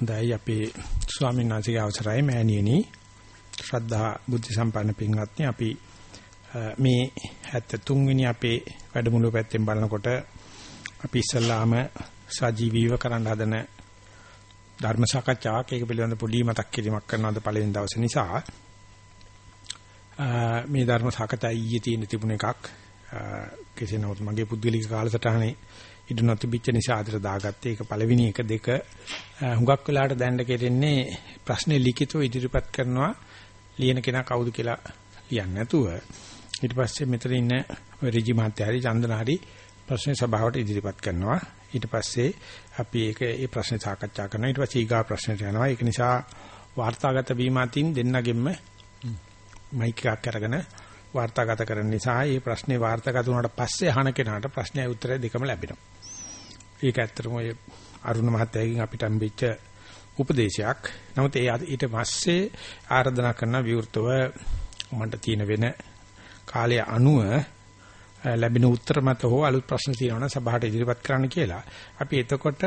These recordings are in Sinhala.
හොඳයි. අපේ ස්වාමීන් වහන්සේගේ අවසරයි. මෑණියනි ශ්‍රද්ධා බුද්ධ සම්පන්න පින්වත්නි අපි මේ 73 වෙනි අපේ වැඩමුළුව පැත්තෙන් බලනකොට අපි ඉස්සල්ලාම සජීවීව කරන්න හදන ධර්ම සාකච්ඡාවක් ඒක පිළිබඳ පොඩි මතක් කිරීමක් කරනවාද පළවෙනි දවසේ නිසා. මේ ධර්ම සාකච්ඡා ඊයේ තියෙන තිබුණ එකක් කෙසේ නමුත් මගේ පුද්ගලික කාලසටහනේ ඉදු නොතිබිච්ච නිසා අදට දාගත්තේ ඒක පළවෙනි එක දෙක. හුඟක් වෙලාට දැන්න කෙරෙන්නේ ප්‍රශ්නේ ලිඛිතව ඉදිරිපත් කරනවා ලියන කෙනා කවුද කියලා ලියන්නේ නැතුව. ඊට පස්සේ මෙතන ඉන්න ඍජි මාත්‍යාරි චන්දනාරි ප්‍රශ්න සභාවට ඉදිරිපත් කරනවා. ඊට පස්සේ අපි ඒක ඒ ප්‍රශ්නේ සාකච්ඡා කරනවා. ඊට පස්සේ ඊගා ප්‍රශ්නට යනවා. ඒක නිසා වාර්තාගත වීම අතින් දෙන්නගෙම මයික් එකක් අරගෙන වාර්තාගත කරන නිසා මේ ප්‍රශ්නේ වාර්තාගත වුණාට පස්සේ අහන කෙනාට ප්‍රශ්නයයි උත්තරය දෙකම ලැබෙනවා. ඒක ඇත්තටම ඔය අරුණ මහත්තයාගෙන් අපිට හම්බෙච්ච උපදේශයක්. නමුත් ඒ ඊට පස්සේ ආරාධනා කරන විවෘතව මන්ට තියෙන වෙන කාලය අනුව ලැබෙන උත්තර මත හෝ අලුත් ප්‍රශ්න තියෙනවා නම් සභාවට ඉදිරිපත් කරන්න කියලා. අපි එතකොට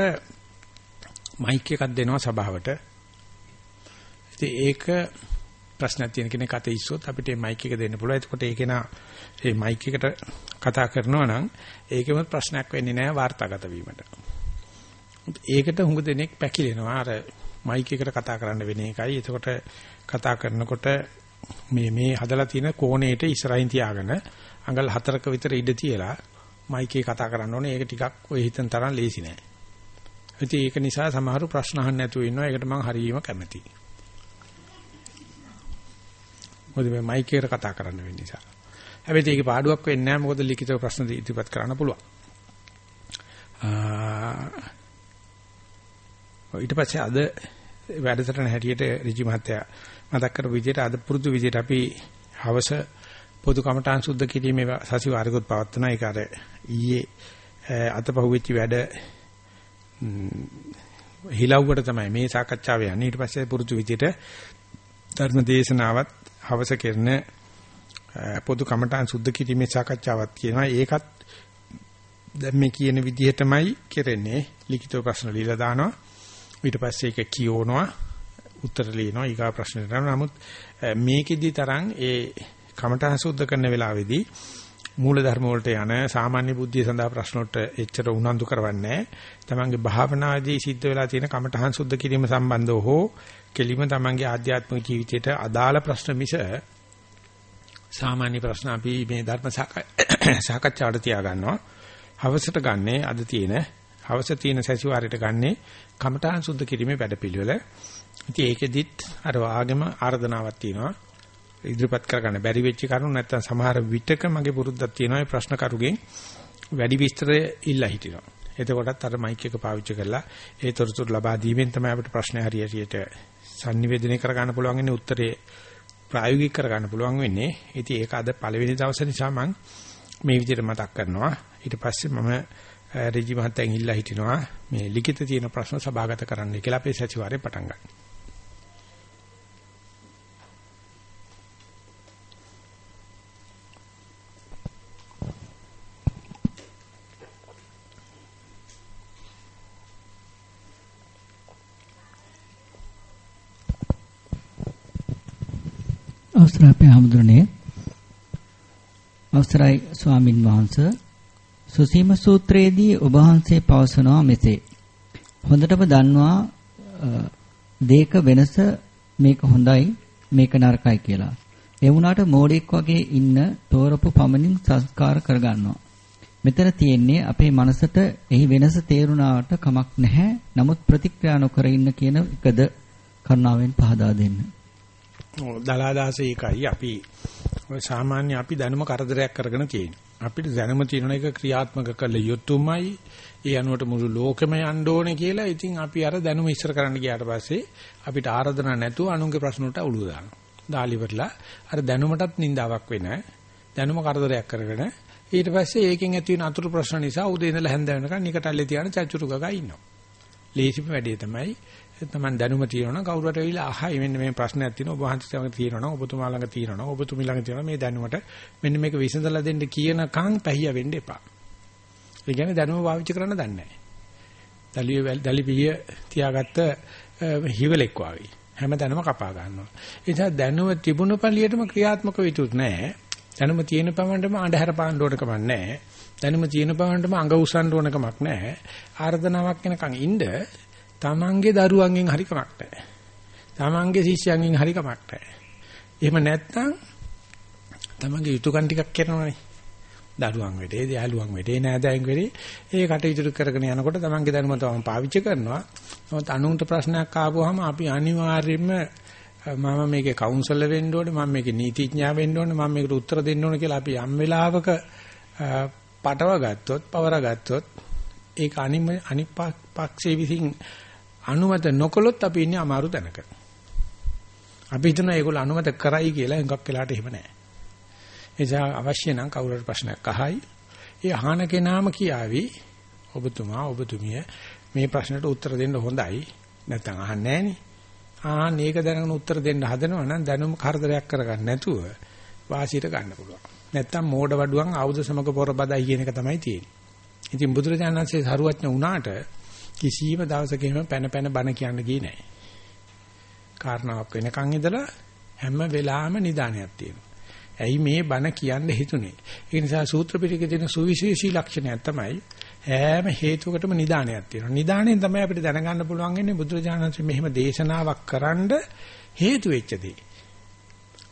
මයික් එකක් දෙනවා සභාවට. ඉතින් ඒක ප්‍රශ්නක් තියෙන කෙනෙක් අත ඉස්සොත් අපිට මේ මයික් එක දෙන්න පුළුවන්. එතකොට ඒක නා මේ මයික් එකට කතා කරනවා නම් ඒකෙම ප්‍රශ්නයක් වෙන්නේ නැහැ වාර්තාගත වීමට. ඒකට හුඟ දෙනෙක් පැකිලෙනවා. අර මයික් එකට කතා කරන්න වෙන එකයි. එතකොට කතා කරනකොට මේ මේ හදලා තියෙන කෝණයට ඉස්සරහින් තියාගෙන අඟල් හතරක විතර ඉඩ තියලා මයික් එක කතා කරන්න ඕනේ. ඒක ටිකක් ඔය හිතන තරම් ලේසි නෑ. ඉතින් ඒක නිසා සමහරු ප්‍රශ්න අහන්න නැතුව ඉන්නවා. ඒකට මම හරියම කැමතියි. මොකද මේ මයික් එකට කතා කරන්න වෙන නිසා. හැබැයි ඒකේ පාඩුවක් වෙන්නේ නැහැ මොකද ලිඛිතව ප්‍රශ්න ඉදිරිපත් කරන්න පුළුවන්. ඊට පස්සේ අද වැඩසටහන හැටියට ඍජු මහත්තයා මතක් කරපු විදිහට අද පුරුදු විදිහට අපි හවස පොදු කමඨාන් සුද්ධ කිරීමේ සතිವಾರගොත් පවත්වන ඒක අර ඊයේ අතපහුවෙච්ච වැඩ හිලව්වට තමයි මේ සාකච්ඡාව යන්නේ ඊට පස්සේ පුරුදු විදිහට ධර්ම දේශනාවත් හවස කරන පොදු කමඨාන් සුද්ධ කිරීමේ සාකච්ඡාවක් කියනවා. ඒකත් දැන් මේ කියන විදිහටමයි කරන්නේ. ලිඛිතව ප්‍රශ්න ලියලා දානවා. ඊට පස්සේ ඒක කියවනවා. උත්තර ලියනවා. ඊගා ප්‍රශ්නෙට නමුත් මේකෙදි තරම් ඒ කමඨාන් සුද්ධ කරන වෙලාවේදී මූල ධර්ම වලට යන සාමාන්‍ය බුද්ධිය සඳහා ප්‍රශ්න වලට එච්චර උනන්දු කරවන්නේ තමන්ගේ භාවනාදී සිද්ධ වෙලා තියෙන කමඨහං සුද්ධ කිරීම සම්බන්ධව හෝ කෙලිම තමන්ගේ ආධ්‍යාත්මික ජීවිතයට අදාළ ප්‍රශ්න මිස සාමාන්‍ය ප්‍රශ්න අපි මේ ධර්ම සාකච්ඡාවට තියා ගන්නවා. හවසට ගන්නේ අද තියෙන හවස තියෙන සැසිවාරයට ගන්නේ කමඨහං සුද්ධ කිරීමේ වැඩපිළිවෙල. ඉතින් ඒකෙදිත් අර ආගම ආර්දනාවක් තියෙනවා. ඉදිරිපත් කරගන්න බැරි වෙච්ච කරුණු නැත්තම් සමහර විටක මගේ පුරුද්දක් තියෙනවා මේ ප්‍රශ්න කරුගෙන් වැඩි විස්තර ඉල්ලා හිටිනවා. එතකොටත් අර මයික් එක පාවිච්චි කරලා ඒ තොරතුරු ලබා දීමෙන් තමයි අපිට ප්‍රශ්නේ හරියට sannivedanaya කරගන්න පුළුවන් වෙන්නේ උත්තරේ ප්‍රායෝගික කරගන්න පුළුවන් වෙන්නේ. ඉතින් ඒක අද පළවෙනි දවසේ නිසා මම මේ විදිහට මතක් කරනවා. ඊට පස්සේ මම රජි මහත්තයන් ඉල්ලා හිටිනවා මේ ලිඛිත තියෙන ප්‍රශ්න සභාගත කරන්න කියලා අපේ සතිವಾರේ පටන් ගන්නවා. අවසරයි අපේ හැමදෙරනේ. අවසරයි ස්වාමින් වහන්සේ. සුසීම සූත්‍රයේදී ඔබ වහන්සේ පවසනවා මෙසේ. හොඳටම දන්නවා දේක වෙනස මේක හොඳයි මේක නරකයි කියලා. ඒ වුණාට මෝඩෙක් වගේ ඉන්න තෝරපු පමණින් සංස්කාර කරගන්නවා. මෙතන තියෙන්නේ අපේ මනසට එහි වෙනස තේරුණාට කමක් නැහැ. නමුත් ප්‍රතික්‍රියා නොකර ඉන්න කියන එකද කරුණාවෙන් පහදා දෙන්න. දලාදාසේ ඒකයි අපි ඔය සාමාන්‍ය අපි දැනුම කරදරයක් කරගෙන තියෙන. අපිට දැනුම තියෙන එක ක්‍රියාත්මක කළ යුතුමයි. ඒ අනුවට මුළු ලෝකෙම යන්න ඕනේ කියලා. ඉතින් අපි අර දැනුම ඉස්සර කරන්න ගියාට පස්සේ අපිට ආරාධනා නැතුව අනුන්ගේ ප්‍රශ්න වලට උළු දානවා. දාලිවලා අර දැනුමටත් නින්දාවක් වෙන දැනුම කරදරයක් කරගෙන ඊට පස්සේ ඒකෙන් ඇති වෙන අතුරු ප්‍රශ්න නිසා උදේ ඉඳලා හැන්ද වෙනකන් නිකටල්ලේ තියාන චච්චුරු ගගා ඉන්නවා. ලේසිම වැඩේ තමයි තමන් දැනුම තියෙනවා කවුරුහට ඇවිල්ලා අහයි මෙන්න මේ ප්‍රශ්නයක් තියෙනවා ඔබ වහන්සේ ළඟ තියෙනවා ඔබතුමා ළඟ තියෙනවා ඔබතුමී ළඟ තියෙනවා මේ දැනුමට මෙන්න මේක විසඳලා දෙන්න කියනකන් පැහිය වෙන්න එපා. ඒ කියන්නේ දැනුම පාවිච්චි කරන්න දන්නේ නැහැ. දලිය දලිපිය තියාගත්ත හිවලෙක් වගේ. හැමදැනම කපා ගන්නවා. ඒ නිසා දැනුම තිබුණ පළියටම ක්‍රියාත්මක වෙතුත් නැහැ. දැනුම තියෙන පමණටම අඳුර පාන්න ඕන කමක් නැහැ. දැනුම තියෙන පමණටම අඟ උස්සන්න ඕන කමක් නැහැ. ආර්ධනාවක් වෙනකන් ඉන්න තමන්ගේ දරුවන්ගෙන් හරි කමක් නැහැ. තමන්ගේ ශිෂ්‍යයන්ගෙන් හරි කමක් නැහැ. එහෙම නැත්නම් තමන්ගේ යුතුයකම් ටිකක් කරනවනේ. දරුවන් වෙටේ, දයාලුවන් වෙටේ, නෑදෑයන් වෙටේ ඒ කටයුතු කරගෙන යනකොට තමන්ගේ දැනුම තමන් පාවිච්චි කරනවා. නමුත් අනුන්ට ප්‍රශ්නයක් ආවොහම අපි අනිවාර්යයෙන්ම මම මේකේ කවුන්සලර් වෙන්න ඕනේ, මම මේකේ නීතිඥයා වෙන්න ඕනේ, මම මේකට උත්තර දෙන්න ඕනේ කියලා අපි යම් වෙලාවක පටව ගත්තොත්, පවර ගත්තොත් ඒක අනිම අනිත් පක්ෂයේ විසින් අනුමත නොකළොත් අපි ඉන්නේ අමාරු තැනක. අපි හිතනවා ඒගොල්ලෝ අනුමත කරයි කියලා හුඟක් වෙලාට එහෙම නැහැ. එනිසා අවශ්‍ය නම් කවුරුහරි ප්‍රශ්නයක් අහයි. ඒ අහන කෙනාම කියාවි ඔබතුමා ඔබතුමිය මේ ප්‍රශ්නට උත්තර දෙන්න හොඳයි. නැත්නම් අහන්නේ නැහනේ. ආ මේක දැනගෙන උත්තර දෙන්න හදනවා නම් දැනුම කරදරයක් කරගන්න නැතුව වාසියට ගන්න පුළුවන්. නැත්තම් මෝඩ වඩුවන් ආයුධ සමග පොර බදයි කියන එක තමයි තියෙන්නේ. ඉතින් බුදුරජාණන්සේ සරුවඥ වුණාට කිසියම් දවසක එහෙම පැන පැන බණ කියන්න ගියේ නැහැ. කාරණාවක් වෙනකන් ඉඳලා හැම වෙලාවෙම නිදානයක් තියෙනවා. ඇයි මේ බණ කියන්න හිතුනේ? ඒ නිසා සූත්‍ර පිටකේ තියෙන සුවිශේෂී ලක්ෂණයක් තමයි හැම හේතුවකටම නිදානයක් තියෙනවා. නිදාණයෙන් තමයි අපිට දැනගන්න පුළුවන් වෙන්නේ බුදුරජාණන් වහන්සේ මෙහෙම දේශනාවක් කරන්න හේතු වෙච්ච දේ.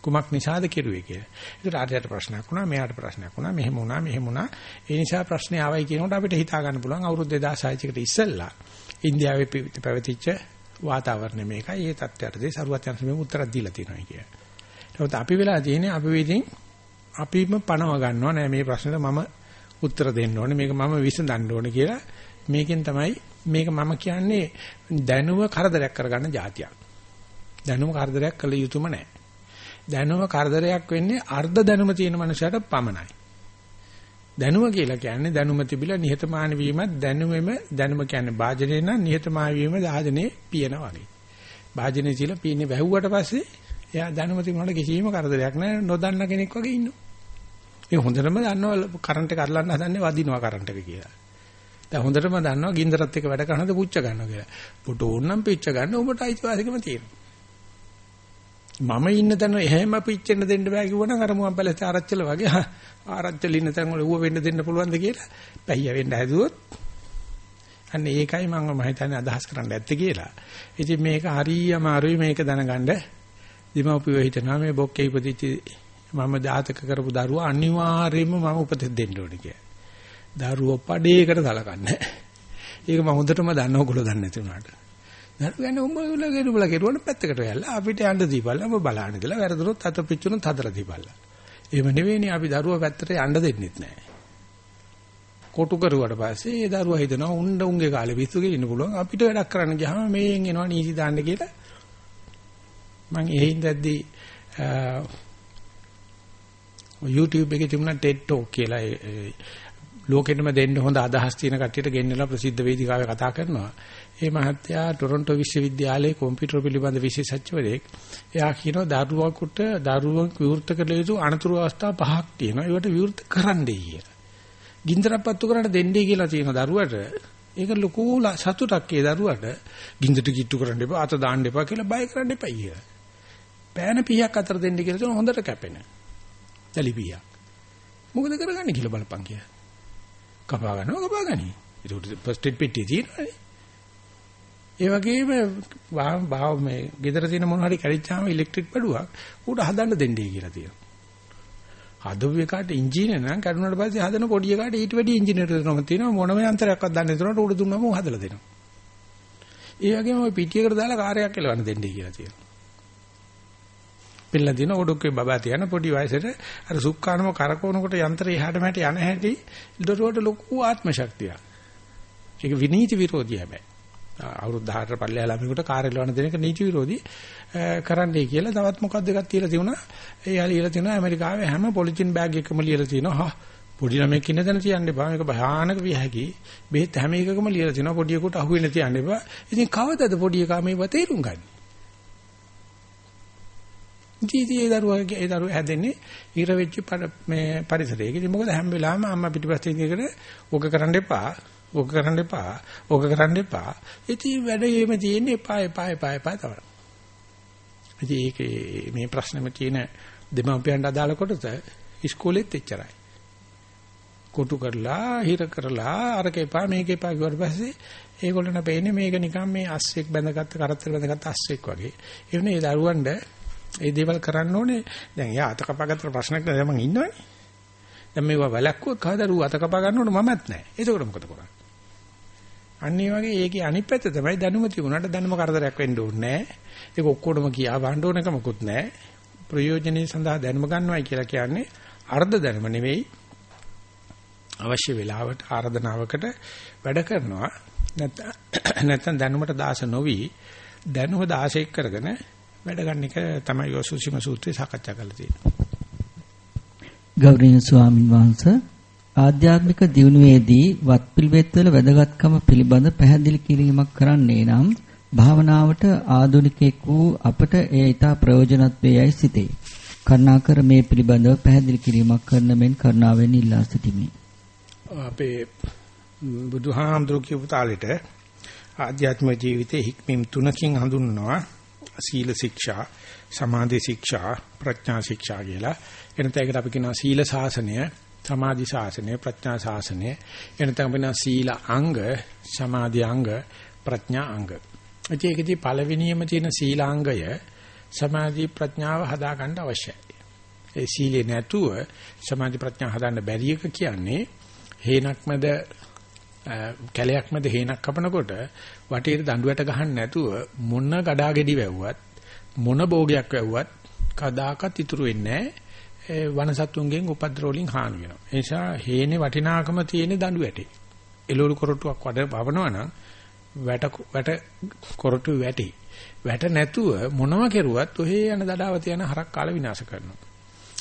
කුමක් නිසාද කෙරුවේ කියලා. ඒකට ආර්යයට ප්‍රශ්නයක් වුණා, මෙයාට ප්‍රශ්නයක් වුණා, මෙහෙම වුණා, මෙහෙම වුණා. ඒ නිසා ප්‍රශ්නේ ආවයි කියනකොට අපිට හිතා ගන්න පුළුවන් අවුරුදු 2600 කට ඉස්සෙල්ලා ඉන්දියාවේ පැවතිච්ච වාතාවරණය මේකයි. ඒ தත්ත්වයටදී සරුවත් යන මේ උත්තරක් දීලා තියෙනවා කිය. නමුත් අපි වෙලා තියෙන්නේ අපි විදිහින් අපිම පණව ගන්නවා නෑ මේ ප්‍රශ්නෙට මම උත්තර දෙන්න ඕනේ මේක මම විසඳන්න ඕනේ කියලා මේකෙන් තමයි මේක මම කියන්නේ දැනුම කරදරයක් කරගන්න જાතියක්. දැනුම කරදරයක් කළ යුතුම නෑ. දැනුම කරදරයක් වෙන්නේ අර්ධ දැනුම තියෙන මනුස්සයට පමණයි. දැනුම කියලා කියන්නේ දැනුම තිබිලා නිහතමානී වීමත් දැනුමෙම දැනුම කියන්නේ වාජනේ නම් නිහතමානී වීම දාජනේ පියන වගේ. වාජනේ තියලා පීන්නේ වැහුවට පස්සේ එයා දැනුම තිබුණාට කිසිම කරදරයක් නැහැ නොදන්න කෙනෙක් වගේ ඉන්නවා. ඒ හොඳටම දන්නවා කරන්ට් එක අල්ලන්න හදන්නේ වදිනවා කරන්ට් එක කියලා. දැන් හොඳටම දන්නවා ගින්දරත් එක්ක වැඩ කරනද පුච්ච ගන්නවා කියලා. පොට ඕන්නම් පිච්ච ගන්න ඔබට අයිතිවාසිකම තියෙනවා. මම ඉන්න තැන එහෙම පිච්චෙන්න දෙන්න බෑ කිව්වනම් අර මුවන් පැලසේ ආරච්චල වගේ ආරච්චල ඉන්න තැන් වල ඌව වෙන්න දෙන්න පුළුවන්ද කියලා පැහිය වෙන්න හැදුවොත් අන්න ඒකයි මම මම හිතන්නේ අදහස් කරන්න ඇත්තේ කියලා. ඉතින් මේක හරිය අමාරුයි මේක දැනගන්න. දීමෝපියෝ හිතනවා මේ බොක්කේ ඉපදිච්ච මම ජාතක කරපු දරුවා අනිවාර්යයෙන්ම මම උපදෙස් දෙන්න ඕනේ කියලා. දරුවෝ පඩේකට සලකන්නේ. ඒක මම හොඳටම දන්න ඕගොල්ලෝ දන්නේ නැති උනාට. දරුවෝ කියන්නේ උඹලා ගෙරුබලා කෙරුවොත් පැත්තකට යල්ලා අපිට යන්න දීපල්ලා ඔබ බලන්න කියලා වැරදුනොත් අත පිච්චුනොත් හදලා දීපල්ලා. එහෙම නෙවෙයිනේ අපි දරුවා පැත්තට යන්න දෙන්නෙත් නැහැ. කොටු කරුවාට පස්සේ ඒ දරුවා හිතනවා උණ්ඩ උන්ගේ කාලේ පිස්සුගේ ඉන්න පුළුවන් අපිට වැඩක් කරන්න ගියාම මේෙන් එනවා නීති දාන්න කියලා මම එහෙන් දැද්දී YouTube එකේ තිබුණා TED Talk කියලා ලෝකෙටම දෙන්න හොඳ අදහස් තියෙන කට්ටියට ගෙන්නලා ප්‍රසිද්ධ වේදිකාවේ කතා කරනවා. ඒ මහත්තයා ටොරොන්ටෝ විශ්වවිද්‍යාලයේ කම්පියුටර් පිළිබඳ විශේෂඥවරයෙක්. එයා කියනවා දරුවෙකුට දරුවෙක් විවෘත කළ යුතු අනතුරු අවස්ථා පහක් තියෙනවා. ඒවට විවෘත කරන්නයි කියලා. ගින්දරක් පත්තු කරන්න දෙන්නේ කියලා තියෙනවා දරුවට. ඒක ලොකු සතුටක් ඒ දරුවට. ගින්දරට කිට්ටු කරන්න එපා, අත දාන්න එපා කියලා බය කරන්න එපා කියලා. පෑන පිහක් අතර දෙන්න කියලා තියෙන හොඳට කැපෙන. දැලි පිහක්. මොකද කරගන්නේ කියලා බලපන් කියලා. කපා ගන්නවා කපා ගනි. ඒක ෆස්ට් එඩ් පෙට්ටිය තියෙනවානේ. ඒ වගේම භාව මේ ගෙදර තියෙන මොන හරි කැරිච්චාම ඉලෙක්ට්‍රික් බඩුවක් ඌට හදන්න දෙන්නේ කියලා තියෙනවා. හදපු එකට ඉන්ජිනේර නම් කරුණාට පස්සේ හදන පොඩි එකට ඊට වැඩි ඉන්ජිනේර දෙනවම තියෙනවා මොනම යන්ත්‍රයක්වත් දන්නේ නැතුනට ඌට දුන්නම ඌ හදලා දෙනවා. ඒ වගේම ওই පිටියකට දාලා කාර්යයක් එලවන්න දෙන්නේ කියලා තියෙනවා. පිල්ල දින ඔඩොක්කේ බබා තියන පොඩි වයසට අර සුක්කානම කරකවනකොට යන්ත්‍රය එහාට මෙහාට යන හැටි ඊටවට ලොකු ආත්ම ශක්තියක්. ඒක විනීති විරෝධී හැබැයි. අවුරුදු 18 පල්ලෙහා ළමයෙකුට කාර් එලවන්න දෙන එක නීති විරෝධී කරන්නයි කියලා තවත් මොකක්ද එකක් තියලා තියුණා. ඒ යාලි ඉලා තියුණා ඇමරිකාවේ හැම පොලිතින් බෑග් එකකම ලියලා තියනවා. හා පොඩි ළමෙක් ඉන්න තැන තියන්න එපා. මේක භයානක විය හැකි. බෙහෙත් හැම එකකම ලියලා තියනවා. පොඩියෙකුට අහුවෙන්න තියන්න එපා. ඉතින් කවදද පොඩි එකා මේව තේරුම් ගන්නේ? ජීවිතේ දරුවාගේ ඒ දරුවා හැදෙන්නේ ඉර වෙච්ච මේ පරිසරයක. ඉතින් මොකද හැම වෙලාවෙම අම්මා පිටිපස්සේ ඉඳගෙන ඕක කරන්න එපා. ඕක කරන්න එපා. ඕක කරන්න එපා. ඉතින් වැඩේම තියෙන්නේ එපා එපා එපා එපා තමයි. ඉතින් ඒකේ මේ ප්‍රශ්නෙම තියෙන දෙමාපියන්ට අදාළ කොටස ඉස්කෝලෙත් එච්චරයි. කොටු කරලා හිර කරලා අරක එපා මේක එපා කිව්වට පස්සේ ඒගොල්ලන්ට පේන්නේ මේක නිකන් මේ අස්සෙක් බැඳගත්ත කරත්තර බැඳගත්ත අස්සෙක් වගේ. ඒ වුණේ ඒ දරුවන්ට ඒ දේවල් කරන්න ඕනේ. දැන් යා අත කපාගත්ත ප්‍රශ්නයක් නෑ මම ඉන්නවනේ. දැන් මේවා වැලක්කුව කවදාරු අත කපා ගන්න ඕන මමත් නෑ. ඒකෝට මොකද කරන්නේ? අන්න ඒ වගේ ඒකේ අනිත් පැත්ත තමයි දැනුම තිබුණාට දැනුම කරදරයක් වෙන්න ඕනේ නෑ. ඒක ඔක්කොටම කියා වහන්න ඕන එකමකුත් නෑ. ප්‍රයෝජනෙයි සඳහා දැනුම ගන්නවයි කියලා කියන්නේ අර්ධ දැනුම නෙවෙයි. අවශ්‍ය වෙලාවට ආරාධනාවකට වැඩ කරනවා. නැත්නම් දැනුමට දාස නොවි දැනුම දාසෙක් කරගෙන වැඩ ගන්න එක තමයි යෝසුසීම සූත්‍රයේ සාකච්ඡා කරලා තියෙන්නේ. ගෞරවනීය ස්වාමින් වහන්සේ ආධ්‍යාත්මික දියුණුවේදී වත්පිළිවෙත්වල වැදගත්කම පිළිබඳ පැහැදිලි කිරීමක් කරන්නේ නම් භාවනාවට ආධුනිකෙක් වූ අපට එය ඉතා ප්‍රයෝජනවත් වේයයි සිතේ. කරුණාකර මේ පිළිබඳව පැහැදිලි කිරීමක් කරන මෙන් කරුණාවෙන් ඉල්ලා සිටිමි. අපේ බුදුහාමුදුරු කියපු තාලෙට ආධ්‍යාත්මික ජීවිතයේ හික්මීම් තුනකින් හඳුන්වනවා සීල ශික්ෂා, සමාධි ශික්ෂා, ප්‍රඥා ශික්ෂා කියලා. එනත ඒකට අපි කියනවා සීල ශාසනය, සමාධි ශාසනය, ප්‍රඥා ශාසනය. එනත අපි කියනවා සීල අංග, සමාධි අංග, ප්‍රඥා අංග. ඒකෙදි පළවෙනියම තියෙන සීලාංගය සමාධි ප්‍රඥාව හදාගන්න අවශ්‍යයි. ඒ සීලේ නැතුව සමාධි ප්‍රඥා හදාන්න බැරි එක කියන්නේ හේනක් මැද කැලයක් මැද හේනක් කපනකොට වටේට දඬුවට ගහන්න නැතුව මොන ගඩාගෙඩි වැව්වත් මොන භෝගයක් වැව්වත් කදාකත් ඉතුරු වෙන්නේ නැහැ වනසත්තුන්ගෙන් උපද්‍රව වලින් හානි වෙනවා. ඒ නිසා හේනේ වටිනාකම තියෙන දඬු වැටේ. එළවලු කොරටුවක් වඩ වවනවා නම් වැට වැට කොරටු වැටි. වැට නැතුව මොනව කෙරුවත් ඔහේ යන දඩාවත යන හරක් කාල විනාශ කරනවා.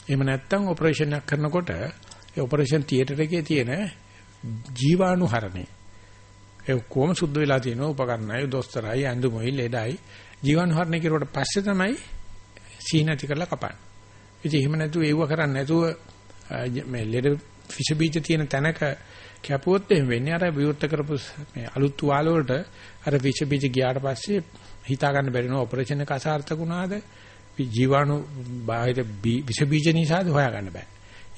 එහෙම නැත්නම් ඔපරේෂන් එකක් කරනකොට ඒ ඔපරේෂන් තියටර් එකේ තියෙන ජීවාණු හරණේ ඒ කොහොම සුද්ධ වෙලා තියෙනවා උපකරණයි දොස්තරයි ඇඳුමයි ලෙඩයි ජීවාණු හරණේ කිරුවට පස්සේ තමයි සීනති කරලා කපන්නේ. ඉතින් එහෙම නැතුව ඒව කරන්නේ නැතුව මේ ලෙඩ විස බීජ තියෙන තැනක කැපුවොත් එහෙම වෙන්නේ අර විවෘත කරපු මේ අලුත් තුවාල වලට අර විස බීජ ගියාට පස්සේ හිතා ගන්න බැරි නෝ ඔපරේෂන් එක අසාර්ථක වුණාද ජීවාණු බාහිර විස බීජ නිසාද හොයාගන්න බෑ.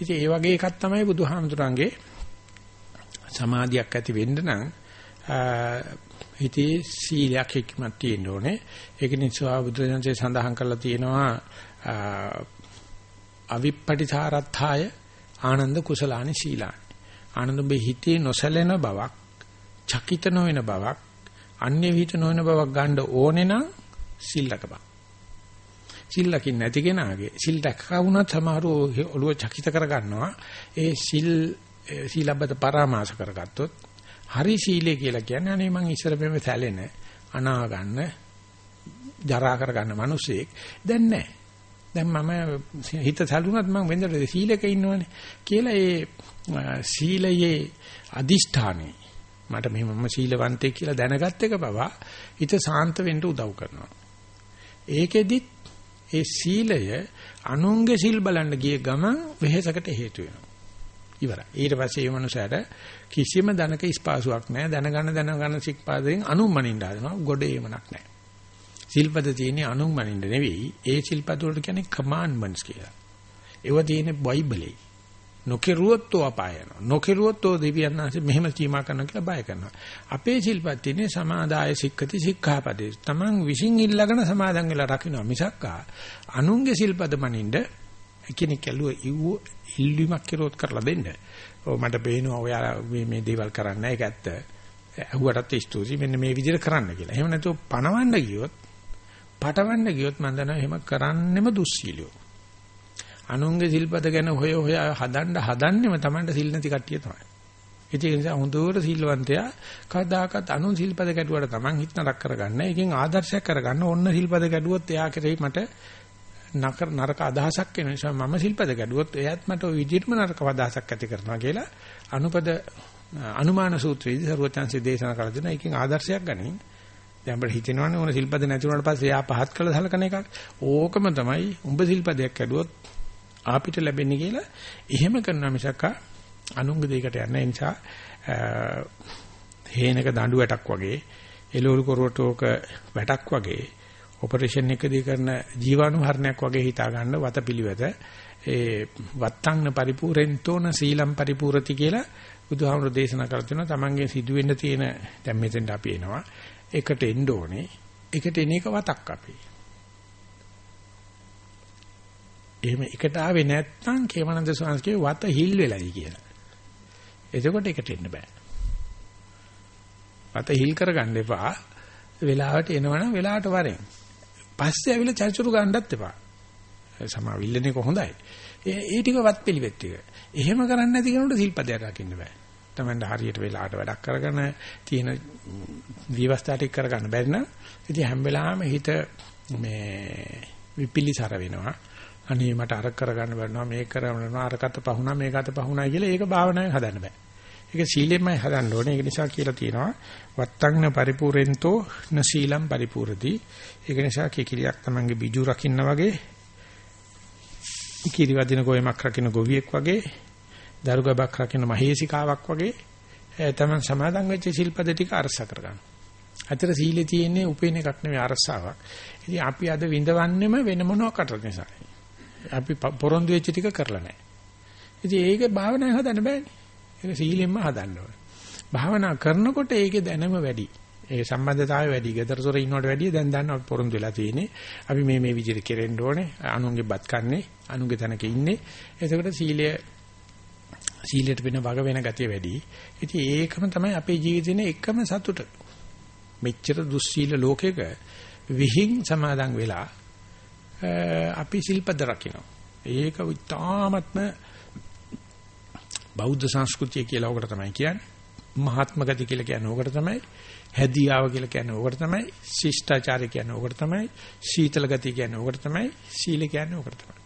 ඉතින් ඒ වගේ එකක් තමයි බුදුහාමුදුරන්ගේ සමාධියක් ඇති වෙන්න නම් හිතේ සීලයක් හික්මත් තියෙන්න ඕනේ. ඒක නිසා බුදුරජාණන්සේ සඳහන් කරලා තියෙනවා අවිප්පටිසාරත්ථාය ආනන්ද කුසලානි සීලානි. ආනන්ද ඔබේ හිතේ නොසැලෙන බවක්, චකිත නොවන බවක්, අන්‍ය විහිිත නොවන බවක් ගන්න ඕනේ නම් සිල්ලක බව. සිල්ලකින් නැති කෙනාගේ සිල් දැක්කා වුණත් සමහරව ඔළුව චකිත කරගන්නවා. ඒ සිල් සීලබ්බත පරාමාස කරගත්තොත් හරි සීලය කියලා කියන්නේ අනේ මං ඉස්සර මෙහෙම සැලෙන අනා ගන්න ජරා කර ගන්න මිනිසෙක් දැන් නැහැ. දැන් මම හිත සැලුණත් මං වෙන්දට සීලක ඉන්නවනේ කියලා ඒ සීලයේ අදිෂ්ඨානේ මට මෙහෙම මම සීලවන්තයෙක් කියලා දැනගත් එක පවා හිත සාන්ත වෙන්න උදව් කරනවා. ඒකෙදිත් ඒ සීලය අනුන්ගේ සිල් බලන්න ගිය ගමන් වෙහෙසකට හේතු වෙනවා. ඉවරයි. ඊට පස්සේ මේ මනුස්සයාට කිසිම ධනක ස්පාසුවක් නැහැ. දැනගන්න දැනගන්න සික්පාදයෙන් අනුම්මනින්න හදනවා. ගොඩේමනක් නැහැ. සිල්පද තියෙන්නේ අනුම්මනින්න නෙවෙයි. ඒ සිල්පද වලට කියන්නේ කමාන්ඩ්මන්ට්ස් කියලා. ඒව තියෙන්නේ බයිබලේ. නොකිරුවොත් තෝ අපාය යනවා. නොකිරුවොත් තෝ දෙවියන් වහන්සේ මෙහෙම සීමා කරනවා කියලා බය කරනවා. අපේ සිල්පත් තියෙන්නේ සමාදාය සික්කති සික්ඛාපදේ. Taman විශ්ින් ඉල්ලගෙන සමාදන් වෙලා රකින්නවා මිසක් අනුන්ගේ සිල්පද මනින්න කෙනෙක් ඇල්ලුව ඉව්ව ඉල්ලීමක් කෙරුවොත් කරලා දෙන්න. ඔව් මට පේනවා ඔයාලා මේ මේ දේවල් කරන්න ඒක ඇත්ත. ඇහුවටත් ස්තුති මෙන්න මේ විදිහට කරන්න කියලා. එහෙම නැතුව පණවන්න ගියොත් පටවන්න ගියොත් මම දන්නවා එහෙම කරන්නෙම දුස්සීලියෝ. අනුන්ගේ සිල්පද ගැන හොය හොය හදන්න හදන්නෙම Tamanට සිල් නැති කට්ටිය තමයි. ඒ නිසා හොඳට සිල්වන්තයා කවදාකවත් අනුන් සිල්පද කැඩුවට Taman හිත නරක කරගන්න. ඒකෙන් ආදර්ශයක් කරගන්න ඕන්න සිල්පද කැඩුවොත් එයා කෙරෙහි මට නකර නරක අදහසක් එන නිසා මම සිල්පද ගැඩුවොත් එයාත් මට ওই විදිහටම නරක අදහසක් ඇති කරනවා කියලා අනුපද අනුමාන සූත්‍රයේදී සරුවචාන්සේ දේශනා කළ දෙන එකකින් ආදර්ශයක් ගනින් දැන් අපිට හිතෙනවනේ ඕන සිල්පද නැති වුණාට පස්සේ එයා පහත් කළ සලකන එකක්. ඕකම තමයි උඹ සිල්පදයක් ගැඩුවොත් ආපිට ලැබෙන්නේ කියලා එහෙම කරනවා මිසක් අනුංග දෙයකට යන්නේ. නිසා හේනක දඬු වැටක් වගේ එළවලු කොරටෝක වැටක් වගේ ඔපරේෂන් එකදී කරන ජීවාණු හරණයක් වගේ හිතා ගන්න වතපිලිවෙත ඒ වත්තංන පරිපූර්ෙන්තෝන සීලම් පරිපූර්ති කියලා බුදුහාමුදුරේ දේශනා කර තියෙනවා තමන්ගේ සිදුවෙන්න තියෙන දැන් මෙතෙන්ට අපි එනවා එකට එන්න ඕනේ එකට එන එක වතක් අපි එහෙම එකට ආවේ නැත්නම් කේමනන්ද ස්වාමීන්ගේ වත හිල් වෙලයි කියලා. එතකොට එකට එන්න බෑ. වත හිල් කරගන්න එපා. වෙලාවට එනවනම් වෙලාවට වරෙන්. පස්සේ ඇවිල්ලා චර්චුරු ගන්නත් එපා. සමාවිල්ලනේ කොහොඳයි. ඒ ටික වත් පිළිවෙත් ටික. එහෙම කරන්නේ නැති කෙනෙකුට සිල්පදයක් රකින්න බෑ. තමන්ට හරියට වෙලාවට වැඩක් කරගෙන තියෙන විවස්ථා ටික කරගන්න බැරි නම් ඉතින් හැම වෙලාවෙම හිත මේ විපිලිසර වෙනවා. අනේ මට අර කරගන්න බැරිනවා මේක කරගන්නවා අරකට පහුණා මේකට පහුණා කියලා ඒක භාවනාවෙන් හදන්න බෑ. ඒක සීලෙන්මයි හදන්න ඕනේ. ඒක නිසා කියලා තියෙනවා වත්තංන පරිපූර්ෙන්තෝ න සීලම් පරිපූර්ති. ඒක නිසා කිකිලියක් තමන්ගේ බිජු රකින්න වගේ කිරි වදින ගොයමක් රකින්න ගොවියෙක් වගේ දරු ගබක් රකින්න මහේසිකාවක් වගේ තමන් සමාදන් වෙච්ච ශිල්පද ටික අරස කරගන්න. අතර සීලේ තියෙන්නේ උපේන එකක් නෙවෙයි අරසාවක්. ඉතින් අපි අද විඳවන්නෙම වෙන මොනවාකට නිසා. අපි පොරොන්දු වෙච්ච ටික කරලා නැහැ. ඉතින් ඒක භාවනාවෙන් හදන්න බෑනේ. ඒක සීලෙන්ම හදන්න ඕනේ. භාවනා කරනකොට ඒකේ දැනම වැඩි. ඒ සම්බන්ධතාවය වැඩි. GestureSoර ඉන්නවට වැඩිය දැන් දන්නවා අපි පොරොන්දු වෙලා තියෙන්නේ. අපි මේ මේ විදිහට කෙරෙන්න ඕනේ. අනුන්ගේ බත් කන්නේ, අනුන්ගේ තැනක ඉන්නේ. එතකොට සීලය සීලයට වෙන වග වෙන ගතිය වැඩි. ඉතින් ඒකම තමයි අපේ ජීවිතේනේ එකම සතුට. මෙච්චර දුස්සීල ලෝකෙක විහිං සමාදන් වෙලා අපි ශිල්පද රකින්න. ඒක උත්තාමත්ම බෞද්ධ සංස්කෘතිය කියලා ඔකට තමයි කියන්නේ. මහාත්ම ගති කියලා කියන්නේ ඔකට තමයි. හැදියාව කියලා කියන්නේ ඔකට තමයි. ශිෂ්ටාචාරය කියන්නේ ඔකට තමයි. සීතල ගතිය කියන්නේ ඔකට තමයි. සීල කියන්නේ ඔකට තමයි.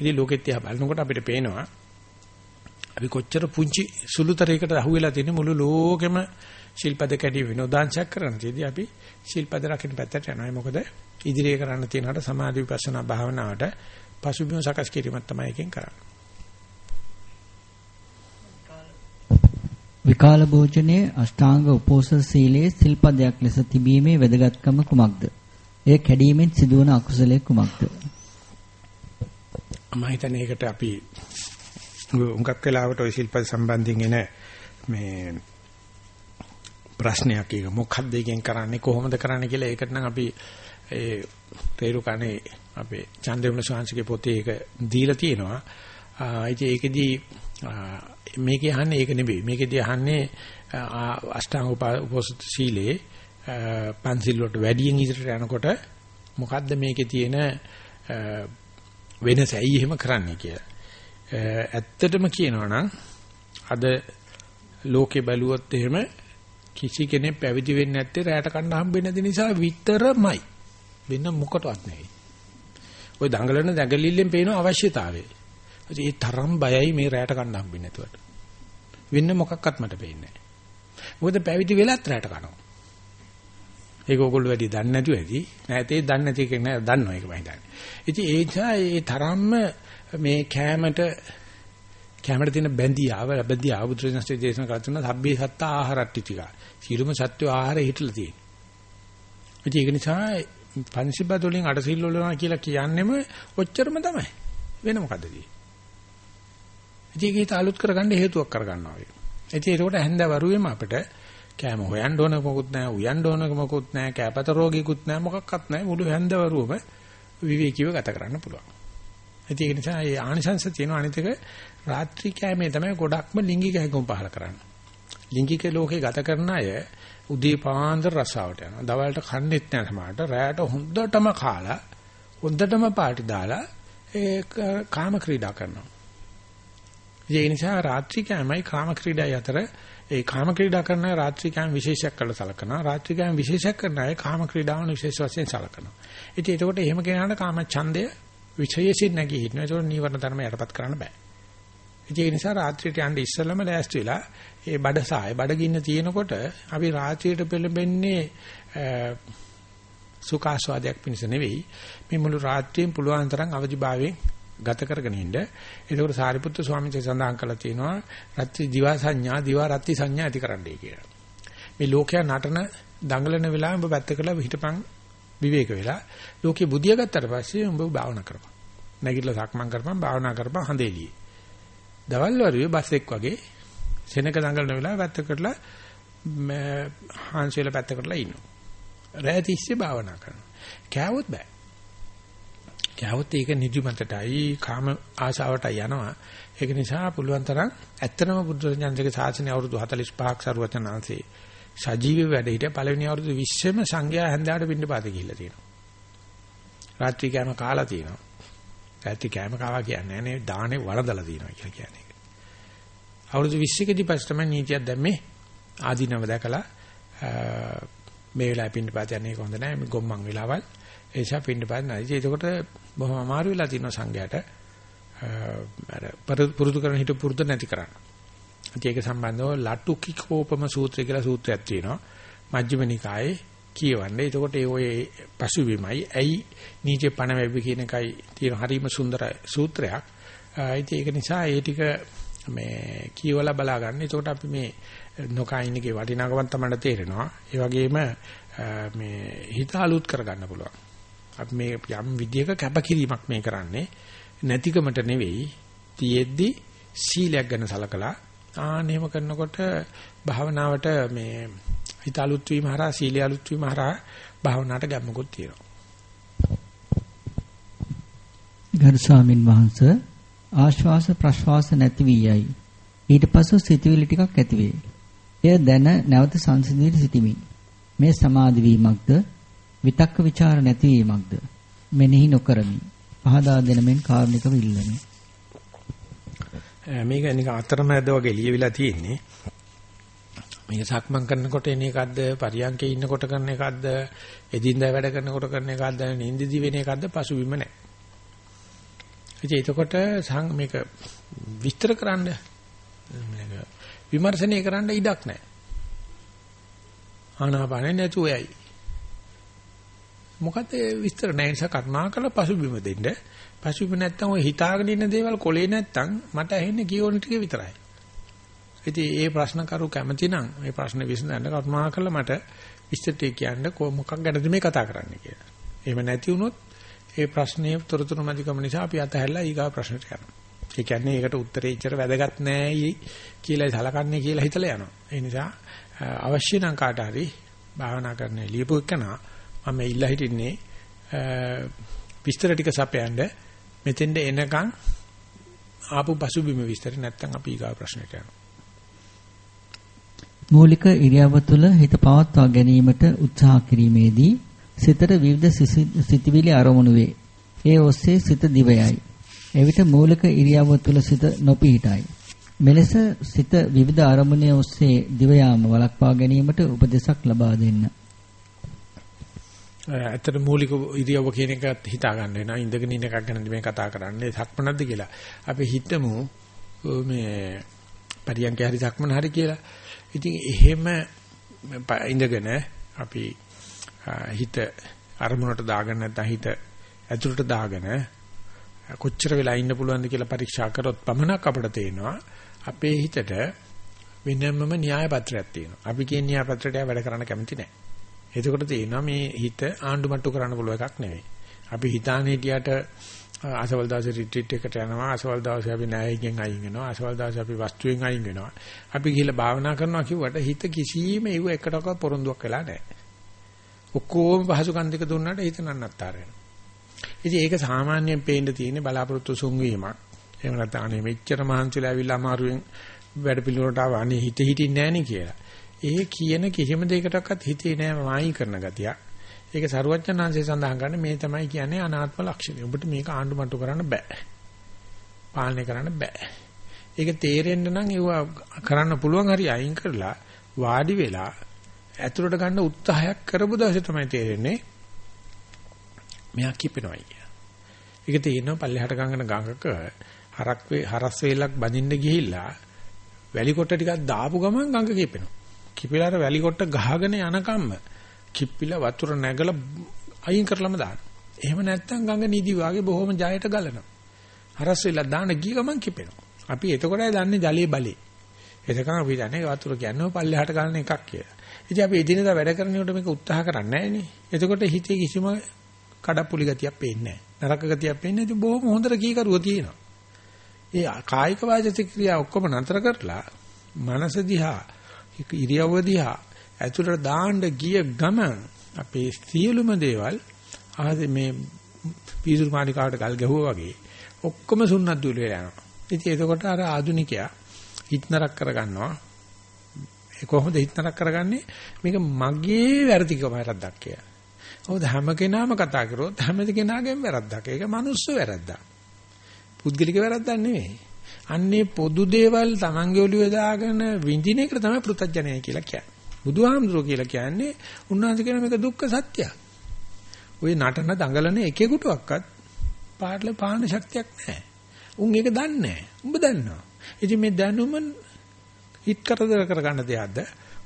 ඉතින් ලෝකෙත් දිහා බලනකොට අපිට පේනවා අපි කොච්චර පුංචි සුළුතරයකට අහුවෙලා තියෙන මුළු ලෝකෙම ශිල්පද කැඩි විනෝදාංශයක් කරන තියදී අපි ශිල්පද රකින්න පැත්තට යනවා. මොකද ඉදිරියේ කරන්න තියෙනකට සමාධි විපස්සනා භාවනාවට පසුබිම සකස් කිරීමක් තමයි එකෙන් කරන්නේ. විකාල භෝජනයේ අෂ්ටාංග උපෝසථ සීලයේ සිල්පදයක් ලෙස තිබීමේ වැදගත්කම කුමක්ද? එය කැඩීමෙන් සිදුවන අකුසලයේ කුමක්ද? මම හිතන්නේ ඒකට අපි උඟක් වෙලාවට ওই ශිල්පද සම්බන්ධයෙන් එන මේ ප්‍රශ්නයක් ඒක මොකක්ද එකෙන් කරන්නේ කොහොමද කරන්නේ කියලා ඒකට නම් අපි ඒ තේරුකණේ අපේ චන්දවිමල ශාන්සිකේ පොතේ ඒක දීලා තියෙනවා. ඉතින් ඒකෙදී මේකේ අහන්නේ ඒක නෙවෙයි. මේකෙදී අහන්නේ අෂ්ටාංග උපෝසථ සීලේ පන්සිල් වලට වැඩියෙන් ඉදිරියට යනකොට මොකද්ද මේකේ තියෙන වෙනස ඇයි එහෙම කරන්නේ කියලා. ඇත්තටම කියනවා නම් අද ලෝකේ බැලුවොත් එහෙම කිසි කෙනෙක් පැවිදි වෙන්නේ නැත්තේ රැයට කන්න හම්බෙන්නේ නැති නිසා විතරමයි. වෙන මොකටවත් නෙවෙයි. ওই දඟලන දඟලිල්ලෙන් පේන අවශ්‍යතාවය. ඒ තරම් බයයි මේ රැයට කන්න හම්බෙන්නේ නැතුවට. වෙන මොකක්වත් මට පේන්නේ නැහැ. මොකද පැවිදි වෙලත් රැයට කනවා. ඒක ඕගොල්ලෝ වැඩි දන්නේ නැතුව ඇති. නැතේ දන්නේ නැති කෙනෙක් නෑ දන්නවා ඒක මම හිතන්නේ. ඉතින් ඒ නිසා ඒ තරම්ම මේ කෑමට කැමරේ තියෙන බැඳියාව බැඳියාව බුදුරජාණන්සේ දේශනා කර තුන සබ්බේ සත්ත ආහාරට්ටිතිකා. සියලුම සත්ව ආහාරය හිටලා තියෙනවා. ඒක නිසා පංචිබ්බත වලින් අටසිල් වලනවා කියලා කියන්නෙම ඔච්චරම තමයි. වෙන මොකද්ද තියෙන්නේ? ඉතින් ඒක අලුත් කරගන්න හේතුවක් කරගන්නවා ඒක. ඉතින් ඒකට හැන්ද වරුවේම අපිට කෑම හොයන්න ඕන මොකුත් නැහැ, උයන්න ඕන මොකුත් නැහැ, කෑපත රෝගිකුත් නැහැ, මොකක්වත් නැහැ. මුළු හැන්ද වරුවම විවේකීව ගත කරන්න පුළුවන්. ඉතින් ඒක නිසා මේ ආනිසංශ තියෙන අනිත් එක රාත්‍රී කෑමේ තමයි ගොඩක්ම ලිංගික හැඟුම් පහල කරන්නේ. ලිංගික ලෝකේ ගත කරන අය උදේ පාන්දර රසාවට යනවා. දවල්ට කන්නේත් නැහැ සමහරට. රැයට හොඳටම කාලා හොඳටම පාටි දාලා ඒ කාම ක්‍රීඩා කරනවා. ඒ නිසා රාත්‍රී කෑමයි කාම ක්‍රීඩායි අතර ඒ කාම ක්‍රීඩා කරන අය රාත්‍රී කෑම විශේෂයක් කරලා සලකනවා. රාත්‍රී කෑම විශේෂයක් කරන අය කාම ක්‍රීඩාවන් විශේෂ වශයෙන් සලකනවා. ඉතින් ඒකට එහෙම කෙනාට කාම ඡන්දය විශේෂයෙන් නැගී හිටිනවා. ඒකට නීවරණ ධර්ම යටපත් කරන්න බෑ. ඒ නිසා රාත්‍රියට යන්න ඉස්සෙල්ලම ලෑස්ති වෙලා ඒ බඩසාය බඩගින්න තියෙනකොට අපි රාත්‍රියට පෙළඹෙන්නේ සුඛාස්වාදයක් පිණිස නෙවෙයි මේ මුළු රාත්‍රියෙන් පුළුවන් තරම් අවදිභාවයෙන් ගත කරගෙන ඉන්න. ඒකෝට සාරිපුත්තු ස්වාමීන් වහන්සේ සඳහන් කළා තියෙනවා රත්ති දිවා සංඥා දිවා රත්ති සංඥා ඇති කරන්නයි කියලා. මේ ලෝකයා නටන දඟලන වෙලාවෙ ඔබ පැත්ත කරලා හිටපන් විවේක වෙලා ලෝකේ බුදියා ගත්තට පස්සේ ඔබ භාවනා කරපන්. නැගිටලා සක්මන් කරපන් භාවනා කරපන් හඳේලියේ. දවල් වරුවේ බස් එක් වගේ සෙනක දඟලන වෙලාව පැත්ත කරලා හාන්සියල පැත්ත කරලා ඉන්නවා. රැය තිස්සේ භාවනා කරනවා. කෑවොත් බෑ. කෑවොත් ඒක නිදිමතටයි කාම ආශාවටයි යනවා. ඒක නිසා පුළුවන් තරම් ඇත්තම බුද්ධ ඥානසික ශාසනය අවුරුදු 45ක් සරුවචනාංශේ සජීවී වැඩ හිටිය පළවෙනි අවුරුදු 20ෙම සංඝයා හැන්දාට පින්න පාත ගිහිල්ලා තියෙනවා. රාත්‍රී කෑම කාලා තියෙනවා. රාත්‍රී කෑම කාවා කියන්නේ නේ දානේ වළඳලා තියෙනවා කියලා කියන්නේ. අවුරුදු 20කදී පස්සේ තමයි නීතියක් දැම්මේ ආදීනව දැකලා මේ වෙලාවේ පින්න පාත යන්නේ කොහොඳ නැහැ මේ ගොම්මන් වෙලාවල් ඒ නිසා පින්න පාත නැති. ඒකට බොහොම අමාරු වෙලා තියෙනවා සංඝයාට අර පුරුදු කරන හිට පුරුදු නැති කරන්න. ඒක සම්බන්ධව ලටුකිකෝපම සූත්‍රය කියලා සූත්‍රයක් තියෙනවා. මජ්ක්‍ධිම නිකායේ කියවන්නේ. එතකොට ඒ ඔය පසුබිමයි ඇයි නීචේ පණ වැවි කියන එකයි තියෙන හරිම සුන්දර සූත්‍රයක්. ඉතින් ඒක නිසා ඒ ටික මේ කියවලා බලා ගන්න. එතකොට අපි මේ නොකයින්ගේ වටිනාකම තමයි තේරෙනවා. ඒ වගේම මේ හිත අලුත් කරගන්න පුළුවන්. අපි මේ යම් විදියක කැපකිරීමක් මේ කරන්නේ නැතිකමට නෙවෙයි තියෙද්දි සීලයක් ගැන සලකලා ආනෙම කරනකොට භාවනාවට මේ හිත අලුත් වීම හරහා සීලය අලුත් වීම හරහා භාවනාවට ගැම්මකුත් තියෙනවා. ගරු ස්වාමින් වහන්සේ ආශ්වාස ප්‍රශ්වාස නැති වී යයි. ඊට පසු සිතුවිලි ටිකක් ඇති වේ. එය දැන නැවත සංසිඳී සිටිමි. මේ සමාධි වීමක්ද විතක්ක ਵਿਚාර නැතිවීමක්ද මෙනෙහි නොකරමි. පහදා දෙන මෙන් කාරුණිකව ඉල්ලමි. මේක නිකන් අතරමැද වගේ ලියවිලා තියෙන්නේ. මේක සක්මන් කරනකොට එන එකක්ද පරියන්කේ ඉන්නකොට කරන එකක්ද එදින්දා වැඩ කරනකොට කරන එකක්ද නිින්දදි වෙන එකක්ද පසුබිම නැහැ. ඉතින් එතකොට මේක විස්තර කරන්න මේක විමර්ශනය කරන්න ඉඩක් නැහැ. ආනාපානෙ නැතුව යයි. මොකද විස්තර නැහැ නිසා කරුණාකර පසුබිම දෙන්න. පසුබිම නැත්තම් ඔය හිතාගෙන ඉන්න දේවල් කොලේ නැත්තම් මට ඇහෙන්නේ කියෝන ටික විතරයි. ඉතින් ඒ ප්‍රශ්න කරු කැමති නම් මේ ප්‍රශ්න විසඳන්න කරුණාකර මට විස්තර කියන්න මොකක් ගැනද මේ කතා කරන්න කියලා. එහෙම නැති වුණොත් ඒ ප්‍රශ්නේ තොරතුරු මැදිකම නිසා අපි අතහැරලා ඊගා ප්‍රශ්නට යනවා. ඒ කියන්නේ ඒකට උත්තරේ ඉච්චර වැදගත් නෑ කියලා සලකන්නේ කියලා හිතලා යනවා. ඒ නිසා අවශ්‍ය නම් කාට හරි භාවනා කරන්න ලියපු එකනා මම ඉල්ලා හිටින්නේ විස්තර ටික සපයන්න මෙතෙන්ද එනකන් ආපු පසුබිම විස්තර නැත්තම් අපි ඊගා ප්‍රශ්නට යනවා. මූලික ඉරියව්ව තුළ හිත පවත්වා ගැනීමට උත්සාහ කිරීමේදී සිතට විවිධ සිතිවිලි අරමුණු වේ. ඒ ඔස්සේ සිත දිවයයි. එවිට මූලික ඉරියව්ව තුළ සිත නොපිහිටයි. මෙලෙස සිත විවිධ අරමුණේ ඔස්සේ දිව යාම වළක්වා ගැනීමට උපදෙසක් ලබා දෙන්න. ඇත්තට මූලික ඉරියව්ව කියන එකත් හිතා ගන්න වෙනවා. ඉඳගෙන ඉන්න එකක් ගැන මේ කතා කරන්නේ සක්මනක්ද කියලා. අපි හිතමු මේ පරියන්ක හරි සක්මන හරි කියලා. ඉතින් එහෙම ඉඳගෙන අපි හිත අරමුණට දාගෙන නැත්නම් හිත ඇතුළට දාගෙන කොච්චර වෙලා ඉන්න පුළුවන්ද කියලා පරීක්ෂා කරොත් පමණක් අපිට තේනවා අපේ හිතට වෙනමම න්‍යාය පත්‍රයක් තියෙනවා. අපි කියන න්‍යාය පත්‍රයට වැඩ කරන්න කැමති නැහැ. එතකොට තේනවා මේ හිත ආණ්ඩු මට්ටු කරන්න පුළුවන් එකක් නෙවෙයි. අපි හිතාන හිටියට අසවල් දවසේ රිට්‍රීට් එකට යනවා. අසවල් දවසේ අපි ණයයෙන් අයින් වෙනවා. අසවල් දවසේ අපි වස්තුවෙන් අයින් වෙනවා. අපි ගිහිල්ලා භාවනා කරනවා කිව්වට හිත කිසිම ඒව එකටක පොරොන්දුවක් වෙලා නැහැ. ඔක්කොම පහසුකම් දෙක දුන්නාට හිත නන්නත්තර වෙනවා. ඉතින් ඒක සාමාන්‍යයෙන් පේන්න තියෙන බලාපොරොත්තු සුන්වීමක්. එහෙම නැත්නම් අනේ මෙච්චර මහන්සිලා ඇවිල්ලා අමාරුවෙන් වැඩ පිළිවෙලට ආව අනේ හිත හිටින්නේ නැහනේ කියලා. ඒ කියන කිසිම දෙයකටවත් හිතේ නෑ මායි කරන ගතියක්. ඒක සරුවච්චන්හන්සේ සඳහන් කරන්නේ මේ තමයි කියන්නේ අනාත්ම ලක්ෂණය. ඔබට මේක ආණ්ඩු මට්ටු කරන්න බෑ. පාලනය කරන්න බෑ. ඒක තේරෙන්න නම් ඒව කරන්න පුළුවන් හරි අයින් කරලා වාඩි වෙලා ඇතුළට ගන්න උත්සාහයක් කරපු දවසේ තමයි තේරෙන්නේ මෙයා කිපෙනවයි කියලා. ඒක තේරෙනවා පල්ලෙහාට ගංගන ගඟක හරක් වේ හරස් වේලක් බඳින්න ගිහිල්ලා වැලි කොට ටිකක් දාපු ගමන් ගඟ කිපෙනවා. කිපිලා අර වැලි කොට ගහගෙන යනකම්ම කිප්පිලා වතුර නැගලා අයින් කරලම දාන්න. එහෙම නැත්නම් ගඟ නිදි වාගේ බොහොම ජයට ගලනවා. හරස් වෙලා දාන ගිය ගමන් කිපෙනවා. අපි එතකොටයි දන්නේ ජලයේ බලේ. එතකන් අපි දන්නේ වතුර කියන්නේ පල්ලෙහාට ගන්න එකක් කියලා. ඉතින් අපි එදිනෙදා වැඩ කරනකොට මේක උත්සාහ කරන්නේ නැහැ නේ. එතකොට හිතේ කිසිම කඩප්පුලි ගතියක් පේන්නේ නැහැ. නරක ගතියක් පේන්නේ නැහැ. ඉතින් බොහොම හොඳට කීකරුව තියෙනවා. ඒ කායික වාචික ක්‍රියා ඔක්කොම නතර කරලා මනස දිහා ඉරියව්ව දිහා ඇතුළට දාන්න ගිය ගමන් අපේ සියලුම දේවල් ආද මේ පීසුරු මාලිකාවට ගල් ගැහුවා වගේ ඔක්කොම සුන්නත් දුල වෙලා යනවා. ඉතින් එතකොට අර ආදුනිකයා හිටනරක් කරගන්නවා. ඒ කොහොමද හිටනරක් කරගන්නේ? මේක මගේ වැරදිකම වැරද්දක් කියලා. හොඳ හැම කෙනාම කතා කරොත් හැම කෙනාගේම වැරද්දක්. ඒක මනුස්ස වැරද්දක්. පුද්ගලික වැරද්දක් නෙවෙයි. අන්නේ පොදු දේවල් Tamange ඔළුවේ දාගෙන විඳින එක තමයි පෘථජ්ජනය කියලා කියන්නේ. බුදුහාමුදුරුවෝ කියලා කියන්නේ උන්වහන්සේ කියන මේක දුක්ඛ සත්‍යයක්. ওই නටන දඟලන එකෙකුටවත් පාටල පාන ශක්තියක් නැහැ. උන් ඒක දන්නේ නැහැ. උඹ දන්නවා. ඉතින් මේ දැනුම හිත කරදර කරගන්න දෙයක්ද?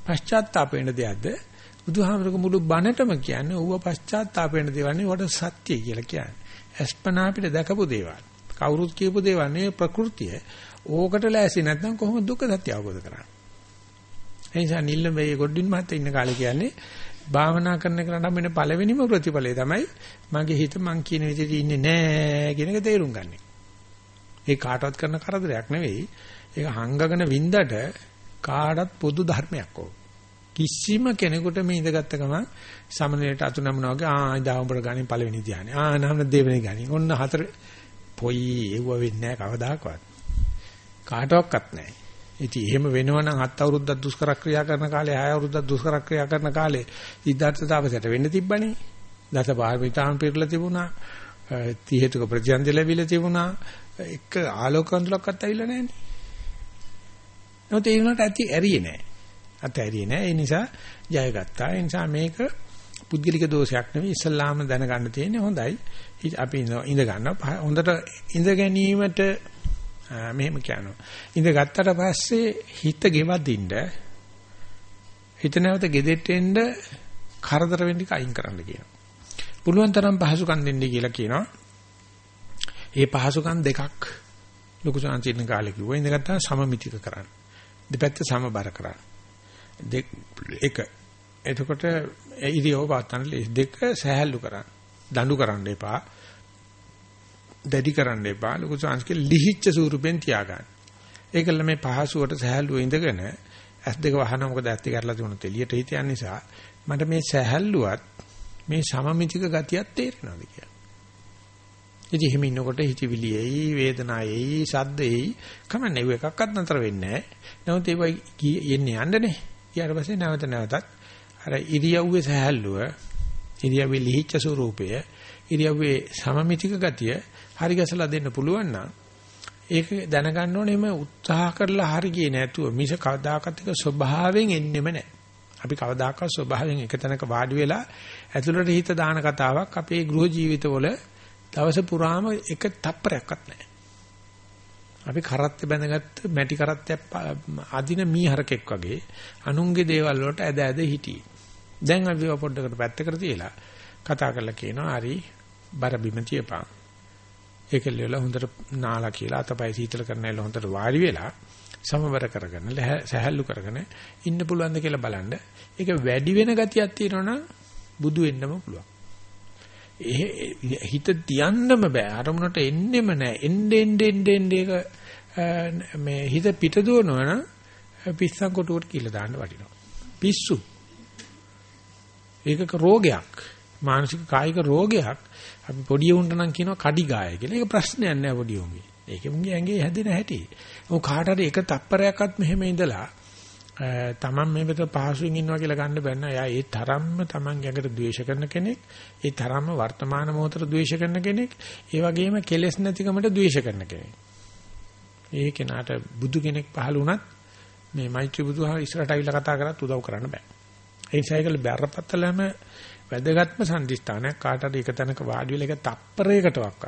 පශ්චාත්තාප වෙන දෙයක්ද? බුදුහාමරක මුළු බණටම කියන්නේ ඌව පශ්චාත්තාප වෙන දේවල් නේ වට සත්‍ය කියලා කියන්නේ. අස්පනා අපිට දැකපු දේවල්. කවුරුත් කියපු දේවල් නේ ප්‍රകൃතිය. ඕකට ලෑසි නැත්නම් කොහොමද දුක්ඛ සත්‍ය අවබෝධ කරන්නේ? ඒ නිසා නිල්ල මේ ගොඩින් මහත්තයා ඉන්න කාලේ කියන්නේ භාවනා කරන කෙනාට මෙන්න පළවෙනිම ප්‍රතිඵලය තමයි මගේ හිත මං කියන විදිහට ඉන්නේ නෑ කියන එක තේරුම් ගන්න. ඒ කාටවත් කරන කරදරයක් නෙවෙයි. ඒක හංගගෙන වින්දට කාටවත් පොදු ධර්මයක් ඕක. කිසිම කෙනෙකුට මේ ඉඳගත්ත ගමන් සමනලයට අතු නමනවා වගේ ආ ඉදා උඹට ගන්නේ පළවෙනි ධානය. ආ නම දෙවෙනි ගන්නේ. ඔන්න හතර පොයි එව්ව වෙන්නේ නැහැ කවදාකවත්. කාටවත් නැහැ. ඉතින් එහෙම වෙනවනම් හත් අවුරුද්දක් දුෂ්කර ක්‍රියා කරන කාලේ හය අවුරුද්දක් දුෂ්කර ක්‍රියා කරන කාලේ සිද්ධාර්ථ තාපසයට වෙන්න තිබ්බනේ. දස පාරමිතාන් පිරලා තිබුණා. ති හේතුක ප්‍රතිචන්ද ලැබිලා තිබුණා. එක ආලෝක අඳුලක්වත් ඇවිල්ලා නැහැ නේ. නැවත ඒ වුණාට ඇති ඇරියේ නැහැ. අතෑරියේ නැහැ. ඒ නිසා ජයගත්තා. ඒ නිසා මේක පුද්ගලික දෝෂයක් නෙවෙයි ඉස්ලාම දැනගන්න තියෙන්නේ හොඳයි. අපි ඉඳ ගන්නවා. හොඳට ඉඳ ගැනීමට මෙහෙම කියනවා. ඉඳ ගත්තට පස්සේ හිත ගෙවදින්න හිත නැවත ගෙදෙට්ට එන්න කරදර වෙන්න අයින් කරන්න කියනවා. පුළුවන් තරම් පහසුකම් දෙන්න කියලා කියනවා. ඒ පහසුකම් දෙකක් ලොකු සංචින්න කාලේ කිව්වා. ඉඳ ගත්තා සමමිතික කරන්න. දෙපැත්ත සමබර කරන්න. දෙක එක එතකොට ඉරියව පාත්තන දෙක සහැල්ලු කරන්න. දඬු කරන්න එපා. දැඩි කරන්න එපා. ලොකු සංස්කෘතික ලිහිච්ච ස්වරූපෙන් තියාගන්න. ඒකල මේ පහසුවට සහැල්ලුව ඉඳගෙන ඇස් දෙක වහන මොකද ඇස් දෙක අරලා තිබුණොත් එළියට හිත යන නිසා මට මේ සහැල්ලුවත් මේ සමමිතික ගතියක් තේරෙනවාද කියලා. ඉතින් එහෙම ඉන්නකොට හිතවිලි එයි වේදනාවයි සද්දෙයි කමන්නේ ඒව එකක්වත් නතර වෙන්නේ නැහැ. නමුත් ඒක යන්නේ යන්නනේ. ඊට පස්සේ නැවත නැවතත් අර ඉරියව්වේ සහැල්ලුව ඉරියව්වේ ලිහිච්ච ස්වરૂපය ඉරියව්වේ සමමිතික ගතිය හරි ගැසලා දෙන්න පුළුවන් නම් ඒක දැනගන්න ඕනේ මේ උත්සාහ කරලා හරි ගියේ නැතුව මිස කවදාකත් එක ස්වභාවයෙන් එන්නෙම නැහැ. අපි කවදාකවත් ස්වභාවයෙන් එක තැනක වාඩි වෙලා ඇතුළට හිත දාන කතාවක් අපේ ගෘහ ජීවිතවල දවස පුරාම එක තප්පරයක්වත් නැහැ. අපි කරත්ත බැඳගත්ත මැටි කරත්තයක් අදින මීහරකෙක් වගේ අනුන්ගේ දේවල් වලට ඇද ඇද හිටියේ. දැන් අපි පොඩ්ඩකට පැත්තකට තියලා කතා කරලා කියනවා හරි බර බිම තියපන්. ඒකල වල හොඳට නාලා කියලා අතපය සීතල කරනයිල හොඳට වාඩි වෙලා සමබර කරගෙන සහැල්ලු කරගෙන ඉන්න පුළුවන්ද කියලා බලන්න. ඒක වැඩි වෙන ගතියක් තියෙනවනම් බුදු වෙන්නම පුළුවන්. හිත තියන්නම බෑ අරමුණට එන්නෙම නෑ එන්නේ එන්නේ එන්නේ ඒක මේ හිත පිට දුවනවනම් පිස්සන් කොටුවට කියලා දාන්න වටිනවා පිස්සු ඒක රෝගයක් මානසික කායික රෝගයක් අපි පොඩි උන්ට නම් කියනවා කඩිගාය කියලා ඒක ප්‍රශ්නයක් නෑ පොඩි උන්ගේ ඒකේ මුගේ ඇඟේ හැදෙන හැටි ඔව් කාට හරි එක තප්පරයක්වත් මෙහෙම ඉඳලා තමන් මේ විතර පහසුවෙන් ඉන්නවා කියලා ගන්න බෑ නෑ. එයා ඒ තරම්ම තමන් ගැඟට ද්වේෂ කරන කෙනෙක්. ඒ තරම්ම වර්තමාන මොහොතට ද්වේෂ කරන කෙනෙක්. ඒ වගේම කෙලෙස් නැතිකමට ද්වේෂ කරන කෙනෙක්. ඒ කෙනාට බුදු කෙනෙක් පහළ වුණත් මේ මෛත්‍රී බුදුහාම ඉස්සරහට අවිලා කතා කරත් උදව් කරන්න බෑ. ඒ නිසා ඒකල බැරපතලම වැදගත්ම සම්දිස්ථානයක් කාට හරි එක තැනක වාඩි වෙලා එක තප්පරයකටවත්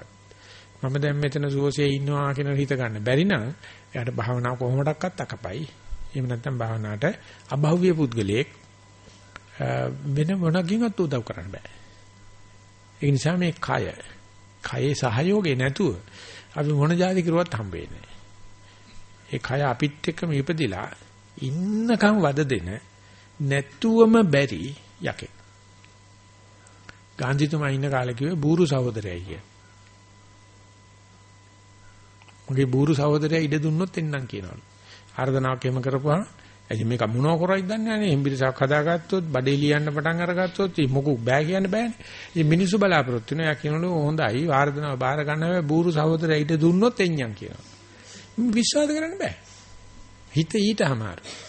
මම දැන් මෙතන සුවසේ ඉන්නවා කියන හිත ගන්න බැරි නම් එයාට භාවනාව කොහොමඩක්වත් අකපයි එහෙම නැත්නම් භාවනාවට අභෞවිය පුද්ගලයෙක් වෙන මොනකින්වත් උදව් කරන්න බෑ. ඒ නිසා මේ කය කයේ සහයෝගේ නැතුව අපි මොන જાති කරුවත් හම්බෙන්නේ නැහැ. ඒ කය අපිත් එක්කම ඉපදිලා ඉන්නකම් වද දෙන නැත්තුවම බැරි යකෙක්. ගාන්ධිතුමා ඉන්න කාලේ කිව්වේ බూరు සහෝදරයයි කිය. උගේ බూరు සහෝදරයා ඉඩ දුන්නොත් එන්නම් කියනවලු. ආර්දනාවක් එහෙම කරපුවා. එයි මේක මොනව කරයිද දන්නේ නැහැ නේ. හෙම්බිරිසක් හදාගත්තොත්, බඩේ ලියන්න පටන් අරගත්තොත්, මොකු බෑ කියන්න බෑනේ. ඉතින් මිනිස්සු බලාපොරොත්තු වෙනවා. යා කියනවලු හොඳයි. ආර්දනාව බාර ගන්න හැබැයි බూరు සහෝදරයා ඉඩ දුන්නොත් එන්නම් කියනවා. විශ්වාස කරන්න බෑ. හිත ඊට අමාරුයි.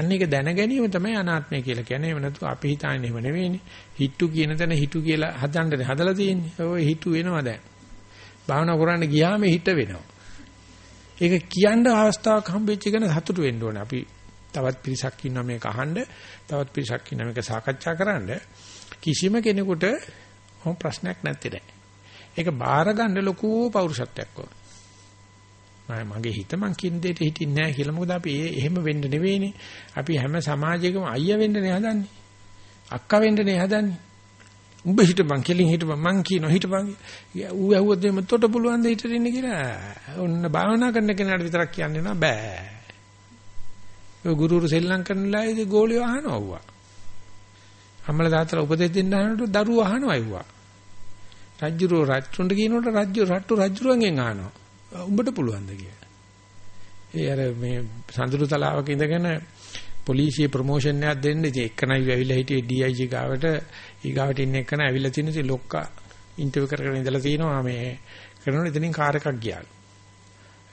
අන්න ඒක දැන ගැනීම තමයි අනාත්මය කියලා කියන්නේ. එහෙම නැතු අපි හිතන්නේ එහෙම නෙවෙයිනේ. හිටු කියන තැන හිටු කියලා හදන්නනේ හදලා තියෙන්නේ. ඔය හිටු වෙනවා දැන්. භාවනා කරන්න ගියාම හිට වෙනවා. ඒක කියන්න අවස්ථාවක් හම්බෙච්ච එක සතුටු වෙන්න ඕනේ. අපි තවත් පිරිසක් ඉන්නවා මේක අහන්න, තවත් පිරිසක් ඉන්නවා මේක සාකච්ඡා කරන්න. කිසිම කෙනෙකුට මොන ප්‍රශ්නයක් නැත්තේ නෑ. ඒක බාර ගන්න ලොකු පෞරුෂත්වයක් ඕන. මගේ හිත මං කියන දෙයට හිටින්නේ නැහැ කියලා. මොකද අපි එහෙම වෙන්න නෙවෙයිනේ. අපි හැම සමාජයකම අයියා වෙන්න නේ හදන්නේ. අක්කා වෙන්න නේ හදන්නේ. උඹ හිටපන් කෙලින් හිටපන් මං කියනවා හිටපන්. ඌ ඇහුවොත් එimhe තොට පුළුවන් ද හිටින්න කියලා. ඔන්න භාවනා කරන කෙනාට විතරක් කියන්නේ නෑ බෑ. ඔය ගුරුවරු සෙල්ලම් කරන ලායේදී ගෝලියෝ අහනවා ඌවා. අම්මල දාතලා උපදෙස් දෙන්න අහනකොට දරුවෝ අහනවා ඌවා. රජ්ජුරෝ රජුන්ට කියනකොට රජ්ජු රට්ටු රජුරුවන්ගෙන් අහනවා. උඹට පුළුවන්ද කියලා. ඒ අර මේ සඳුරු තලාවක ඉඳගෙන පොලිසිය ප්‍රොමෝෂන් එකක් දෙන්න ඉතින් එක්කනයි ඇවිල්ලා හිටියේ DIG ගාවට ඊගාවට ඉන්න එක්කන ඇවිල්ලා තින ඉතින් ලොක්කා ඉන්ටර්විව් කරගෙන ඉඳලා තිනවා මේ කරනවා ඉතින් කාර් එකක් ගියාලු.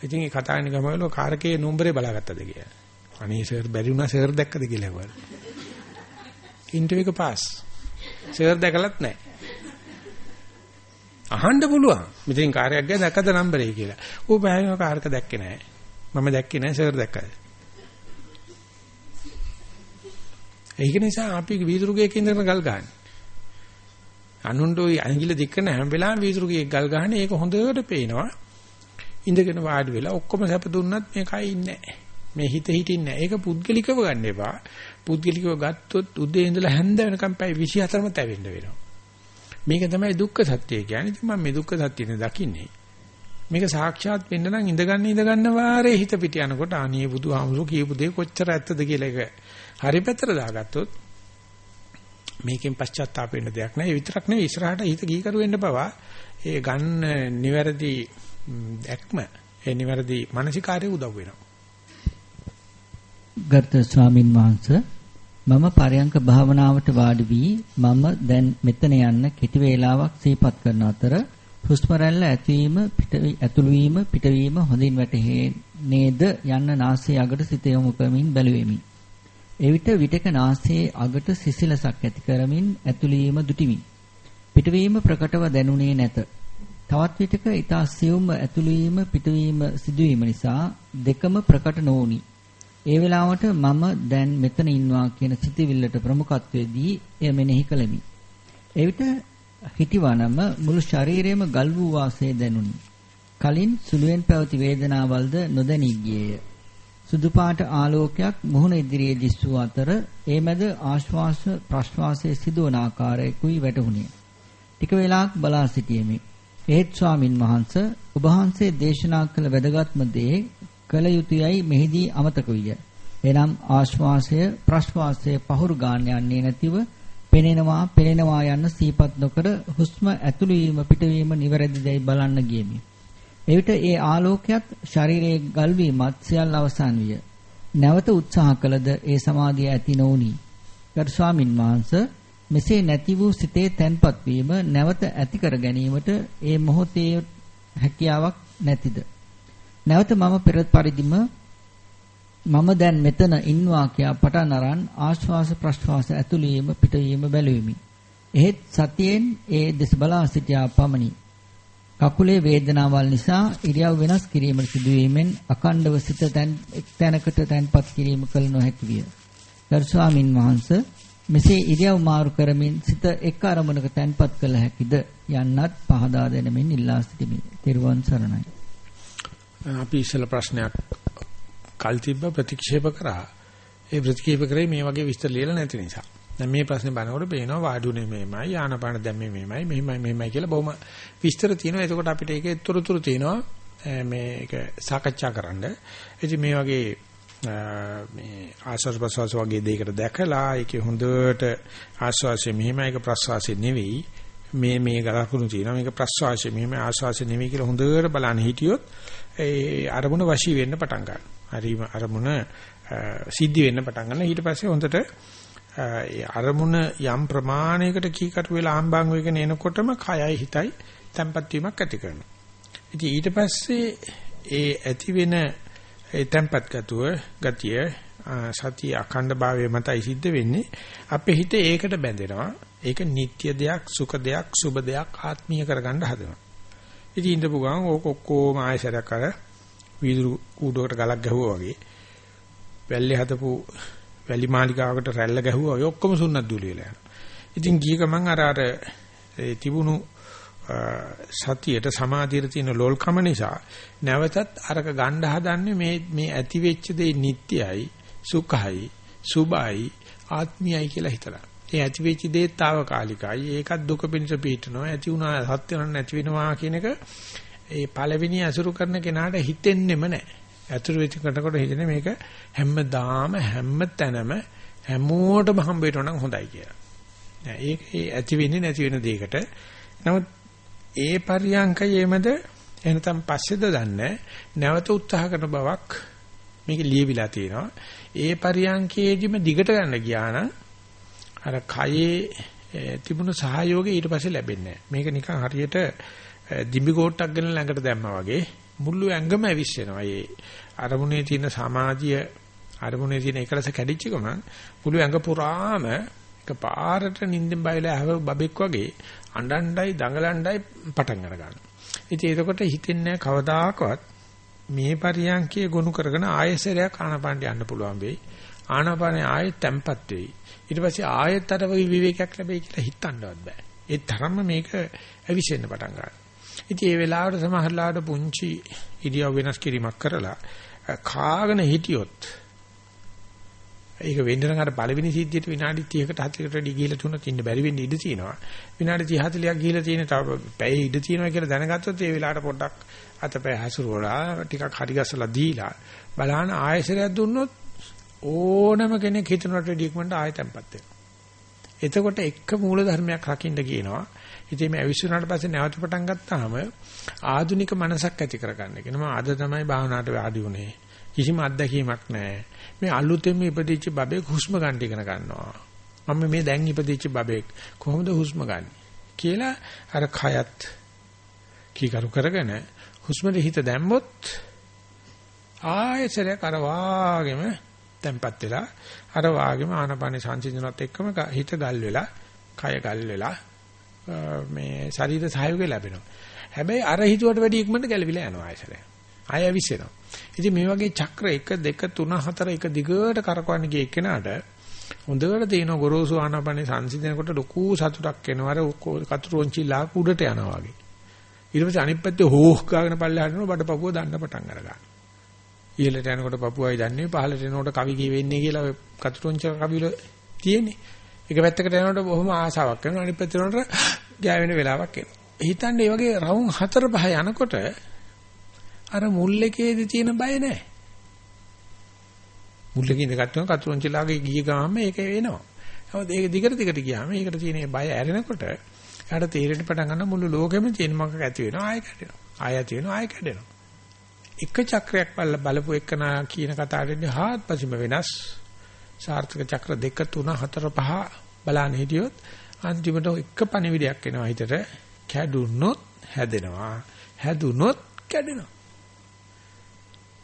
ඉතින් ඒ කතා කරන ගමවල කාර් එකේ නම්බරේ බලාගත්තද කියලා. අනේ සර් බැරි වුණා සර් දැක්කද කියලා ඇහුවා. ඉන්ටර්විව් එක පාස්. සර් දැකලත් නැහැ. අහන්න පුළුවන්. මෙතෙන් කාර්යයක් ගියා දැක්කද නම්බරේ කියලා. ඌ බෑනෝ කාර්ක දැක්කේ නැහැ. මම දැක්කේ නැහැ සර් දැක්කද. ඒක නිසා අපි වීදුරුගේ කින්දරන ගල් ගන්න. අනුන්ට ওই ඇඟිල්ල දික් කරන හැම වෙලාවෙම වීදුරුගේ ගල් ගහන්නේ ඒක හොඳට පේනවා. ඉඳගෙන වාඩි වෙලා ඔක්කොම සැප දුන්නත් මේකයි ඉන්නේ මේ හිත හිටින්නේ නැහැ. ඒක පුද්ගලිකව ගන්න එපා. පුද්ගලිකව ගත්තොත් උදේ ඉඳලා හැන්ද වෙනකම් පැය 24ම තැවෙන්න වෙනවා. මේක තමයි දුක්ඛ සත්‍යය කියන්නේ. ඉතින් මම මේ දුක්ඛ සත්‍යනේ දකින්නේ. මේක සාක්ෂාත් වෙන්න නම් ඉඳගන්න ඉඳගන්න වාරේ හිත පිට යනකොට අනේ බුදුහාමුදුරු කියපු දේ කොච්චර ඇත්තද කියලා එක හරි පැත්තට දාගත්තොත් මේකෙන් පශ්චාත්තාප වෙන්න දෙයක් නැහැ. ඒ විතරක් නෙවෙයි ඉස්සරහට හිත ගීකරු වෙන්න පවා ඒ ගන්න නිවැරදි දැක්ම ඒ නිවැරදි මානසිකාරය උදව් වෙනවා. ගර්ථ ස්වාමින් වහන්සේ මම පරයන්ක භාවනාවට වාඩි වී මම දැන් මෙතන යන්න කෙටි වේලාවක් සිහිපත් කරන අතර හුස්ම රැල්ල ඇතුවීම ඇතුළු වීම පිටවීම හොඳින් වැටහෙන්නේද යන්න නාසයේ අගට සිත යොමු කරමින් බැලුවෙමි. එවිට විටක නාසයේ අගට සිසිලසක් ඇති කරමින් ඇතුළු වීම දුටිමි. පිටවීම ප්‍රකටව දැනුනේ නැත. තවත් විටක ඊට සියුම්ම ඇතුළු වීම පිටවීම සිදුවීම නිසා දෙකම ප්‍රකට නොවුනි. ඒ වෙලාවට මම දැන් මෙතන ඉන්නවා කියන සිතිවිල්ලට ප්‍රමුඛත්වයේ දී එය මෙනෙහි කළෙමි. එවිට හිටිවනම මුළු ශරීරයම ගල් වූ වාසය දැනුනි. කලින් සුළුවෙන් පැවති වේදනාවල්ද නොදැනී ගියේය. සුදු පාට ආලෝකයක් මුහුණ ඉදිරියේ දිස්සූ අතර ඒ මැද ආශ්වාස ප්‍රශ්වාසයේ සිදුවන ආකාරයකුයි වැටහුණේ. ටික වේලාවක් බලා සිටියෙමි. ඒත් ස්වාමින් වහන්සේ ඔබ වහන්සේ දේශනා කළ වැදගත්ම දේ කළ යුතුයයි මෙහිදී අමතක විය. එනම් ආශ්වාසය ප්‍රශ්වාසය පහුරු ගන්න යන්නේ නැතිව පෙනෙනවා පෙනෙනවා යන්න සීපත් නොකර හුස්ම ඇතුළු වීම පිටවීම නිවැරදිදයි බලන්න ගියමි. එවිට ඒ ආලෝකයත් ශරීරයේ ගල් වීමත් සියල්ල අවසන් විය. නැවත උත්සාහ කළද ඒ සමාධිය ඇති නොඋනි. ගරු ස්වාමින් වහන්සේ මෙසේ නැති වූ සිතේ තැන්පත් වීම නැවත ඇති කර ගැනීමට ඒ මොහොතේ හැකියාවක් නැතිද? නැවත මම පෙර පරිදිම මම දැන් මෙතන ඉන්නවා කියා පටන් අරන් ආශ්වාස ප්‍රශ්වාස ඇතුළීම පිටවීම බැලුවෙමි. එහෙත් සතියෙන් ඒ දෙස බලා සිටියා පමණි. කකුලේ වේදනාවල් නිසා ඉරියව් වෙනස් කිරීමට සිදුවීමෙන් අකණ්ඩව සිත තැන් එක් තැනකට තැන්පත් කිරීම කළ නොහැකි විය. ගරු ස්වාමින් වහන්සේ මෙසේ ඉරියව් මාරු කරමින් සිත එක් අරමුණක තැන්පත් කළ හැකිද යන්නත් පහදා දෙනමින් ඉල්ලා සිටිමි. ත්‍රිවන් සරණයි. අපි ඉස්සෙල්ල ප්‍රශ්නයක් කල් තිබ්බ ප්‍රතික්ෂේප කරා. ඒ ප්‍රතික්ෂේප කරේ මේ වගේ විස්තර ලියලා නැති නිසා. දැන් මේ ප්‍රශ්නේ බලනකොට පේනවා වාඩුනේ මේමයි ආනපාන දැන් මේ මේමයි මෙහිමයි මෙහිමයි කියලා බොහොම විස්තර තියෙනවා. එතකොට අපිට ඒකේ තොරතුරු තියෙනවා මේක සාකච්ඡා කරන්න. ඉතින් මේ වගේ මේ ආශ්වාස ප්‍රශ්වාස වගේ දෙයකට දැකලා ඒකේ හොඳට ආශ්වාසය මෙහිමයි ඒක ප්‍රශ්වාසය නෙවෙයි මේ මේ ගලකුණු තියෙනවා මේක ප්‍රශ්වාසය මෙහිම ආශ්වාසය නෙවෙයි කියලා හොඳට බලන්න හිටියොත් ඒ අරමුණ වශී වෙන්න පටන් ගන්නවා. හරිම අරමුණ සිද්ධ වෙන්න පටන් ගන්නවා. ඊට පස්සේ හොඳට ඒ අරමුණ යම් ප්‍රමාණයකට කීකරු වෙලා ආම්බාන් වෙගෙන එනකොටම කයයි හිතයි තැම්පත් වීමක් ඇති කරනවා. ඉතින් ඊට පස්සේ ඒ ඇති වෙන ඒ තැම්පත් ගතුව ගතිය සතිය අඛණ්ඩ භාවයේ මතයි සිද්ධ වෙන්නේ අපේ හිත ඒකට බැඳෙනවා. ඒක නিত্য දෙයක්, සුඛ දෙයක්, සුබ දෙයක් ආත්මීය කරගන්න හදනවා. ඉතින් ඉඳපු ගමන් ඕක ඔක්කොම ආයසරයක් අර වීදුරු කූඩුවකට ගලක් ගැහුවා වගේ වැල්ලේ හදපු වැලි මාලිකාවකට රැල්ල ගැහුවා ඔය ඔක්කොම සුන්නත් දුලි වෙලා යනවා. ඉතින් ගිය ගමන් අර අර ඒ තිබුණු සතියට සමාධියට තියෙන ලෝල්කම නිසා නැවතත් අරක ගන්න හදන්නේ මේ මේ ඇති වෙච්ච දේ නිට්ටයයි සුඛයි සුබයි ආත්මයයි කියලා හිතලා. ඒ ඇති වෙච්ච දේ తాවකාලිකයි. ඒකත් දුක පිණිස පිටනවා. ඇති වුණා සත්‍ය නැති වෙනවා කියන එක ඒ පළවෙනි අසුරු කරන කෙනාට හිතෙන්නෙම නැහැ. අතුරු වෙච්ච කටකොට හිතන්නේ මේක හැමදාම හැම තැනම හැමෝටම හම්බ වෙනවා නම් හොඳයි කියලා. ඒක ඒ ඇති වෙන්නේ නැති වෙන දෙයකට. නමුත් ඒ පරියංකයේමද එනතම් පස්සේද දන්නේ නැවත උත්සාහ කරන බවක් මේක ලියවිලා තියෙනවා. ඒ පරියංකයේදීම දිගට ගන්න ගියා නම් අර කයේ තිබුණු සහයෝගය ඊට පස්සේ ලැබෙන්නේ නැහැ. මේක නිකන් හරියට දිඹි කෝට්ටක් ගෙන ළඟට දැම්මා වගේ මුළු ඇඟම ඇවිස්සෙනවා. ඒ අරමුණේ තියෙන සමාධිය අරමුණේ තියෙන එකලස කැඩිච්ච ගමන් මුළු ඇඟ පුරාම එක පාරට නිින්දෙන් බයලා ආව බබෙක් වගේ අඬණ්ඩයි දඟලණ්ඩයි පටන් අර ගන්නවා. ඉතින් එතකොට හිතෙන්නේ කවදාකවත් මේ පරියන්කේ ගොනු කරගෙන ආයෙසරයක් ආනාපානට යන්න පුළුවන් වෙයි. ආනාපානේ ආයෙත් තැම්පත් වෙයි. ඊට පස්සේ ආයෙත් අර විවේකයක් ලැබෙයි කියලා හිතන්නවත් බෑ. ඒ තරම්ම මේක ඇවිසෙන්න පටන් ගන්නවා. ඉතින් ඒ වෙලාවට සමහරලාට පුංචි ඉරියව් වෙනස් කිරීමක් කරලා කාගෙන හිටියොත් ඒක වෙන්න අර පළවෙනි සිද්ධියට විනාඩි 30කට 40කට වැඩි ගිහිලා තුනක් ඉන්න බැරි වෙන්න ඉඩ තියෙනවා. විනාඩි 30 40ක් ගිහිලා තියෙන තව පැය ඉඩ තියෙනවා කියලා දැනගත්තොත් ඒ වෙලාවට පොඩ්ඩක් අතපය හසුරුවලා ටිකක් හරි ගස්සලා දීලා බලහන ආයසරයක් දුන්නොත් ඕනම කෙනෙක් හිතනට වැඩි ඉක්මනට ආය තැම්පත් වෙනවා. එතකොට එක මූල ධර්මයක් රකින්න කියනවා. ඉතින් මේ අවිස්සුනාට පස්සේ නැවත පටන් ගත්තාම ආධුනික මනසක් ඇති කරගන්න කියනවා. අද තමයි භාවනාවට වැඩි උනේ. කිසිම අත්දැකීමක් නැහැ. මේ අලුතෙන් ඉපදිච්ච බබෙක් හුස්ම ගන්න ඉගෙන ගන්නවා. මම මේ දැන් ඉපදිච්ච බබෙක් කොහොමද හුස්ම ගන්න කියලා අර කයත් කීකරු කරගෙන හුස්මට හිත දැම්මොත් ආයෙසරයක් අර වාගෙම තැම්පත් වෙලා අර වාගෙම ආනපානේ සංසිඳනවත් එක්කම හිත ගල් වෙලා කය ගල් වෙලා මේ ශරීර සහයෝගය ලැබෙනවා. හැබැයි අර හිතුවට වැඩි ඉක්මනට ගැලවිලා යනවා ආයෙසරයක්. ආය ඇවිස්සෙනවා. ඉතින් මේ වගේ චක්‍ර 1 2 3 4 එක දිගට කරකවන්න ගිය එකනට හොඳට තියෙන ගොරෝසු ආනාපානේ සංසිඳනකොට ලොකු සතුටක් එනවා. අර කතුරුංචිලා උඩට යනවා වගේ. ඊට පස්සේ අනිත් පැත්තේ හෝක් ගාගෙන පල්ලෙහාට යනවා බඩ පපුව දන්න පටන් අරගන්නවා. ඉහළට යනකොට පපුවයි දන්නේ පහළට එනකොට කවි කිය වෙන්නේ කියලා කතුරුංච කවිල තියෙන්නේ. එක පැත්තකට යනකොට බොහොම ආසාවක් කරනවා අනිත් පැත්තට යනකොට ගෑවෙන වෙලාවක් එනවා. හිතන්නේ මේ වගේ රවුම් හතර පහ යනකොට අර මුල් එකේදී තියෙන බය නැහැ. මුල් එකේ ඉඳගත්තුම කතුරුංචිලාගේ ගිය ගාම ඒක එනවා. නමුත් ඒක දිගට දිගට ගියාම ඒකට තියෙන බය ඇරෙනකොට එයාට තීරණ පටන් ගන්න මුළු ලෝකෙම තියෙන මොකක් ඇති වෙනවා ආයෙ කැඩෙනවා. ආයෙ ඇති වෙනවා ආයෙ කැඩෙනවා. එක චක්‍රයක් බලපු එකන කියන කතාවෙදී හාත්පසීම වෙනස්. සාර්ථක චක්‍ර දෙක තුන හතර පහ බලන්න හිටියොත් අන්තිමට එක පණිවිඩයක් එනවා හිතට. කැඩුනොත් හැදෙනවා. හැදුනොත් කැඩෙනවා.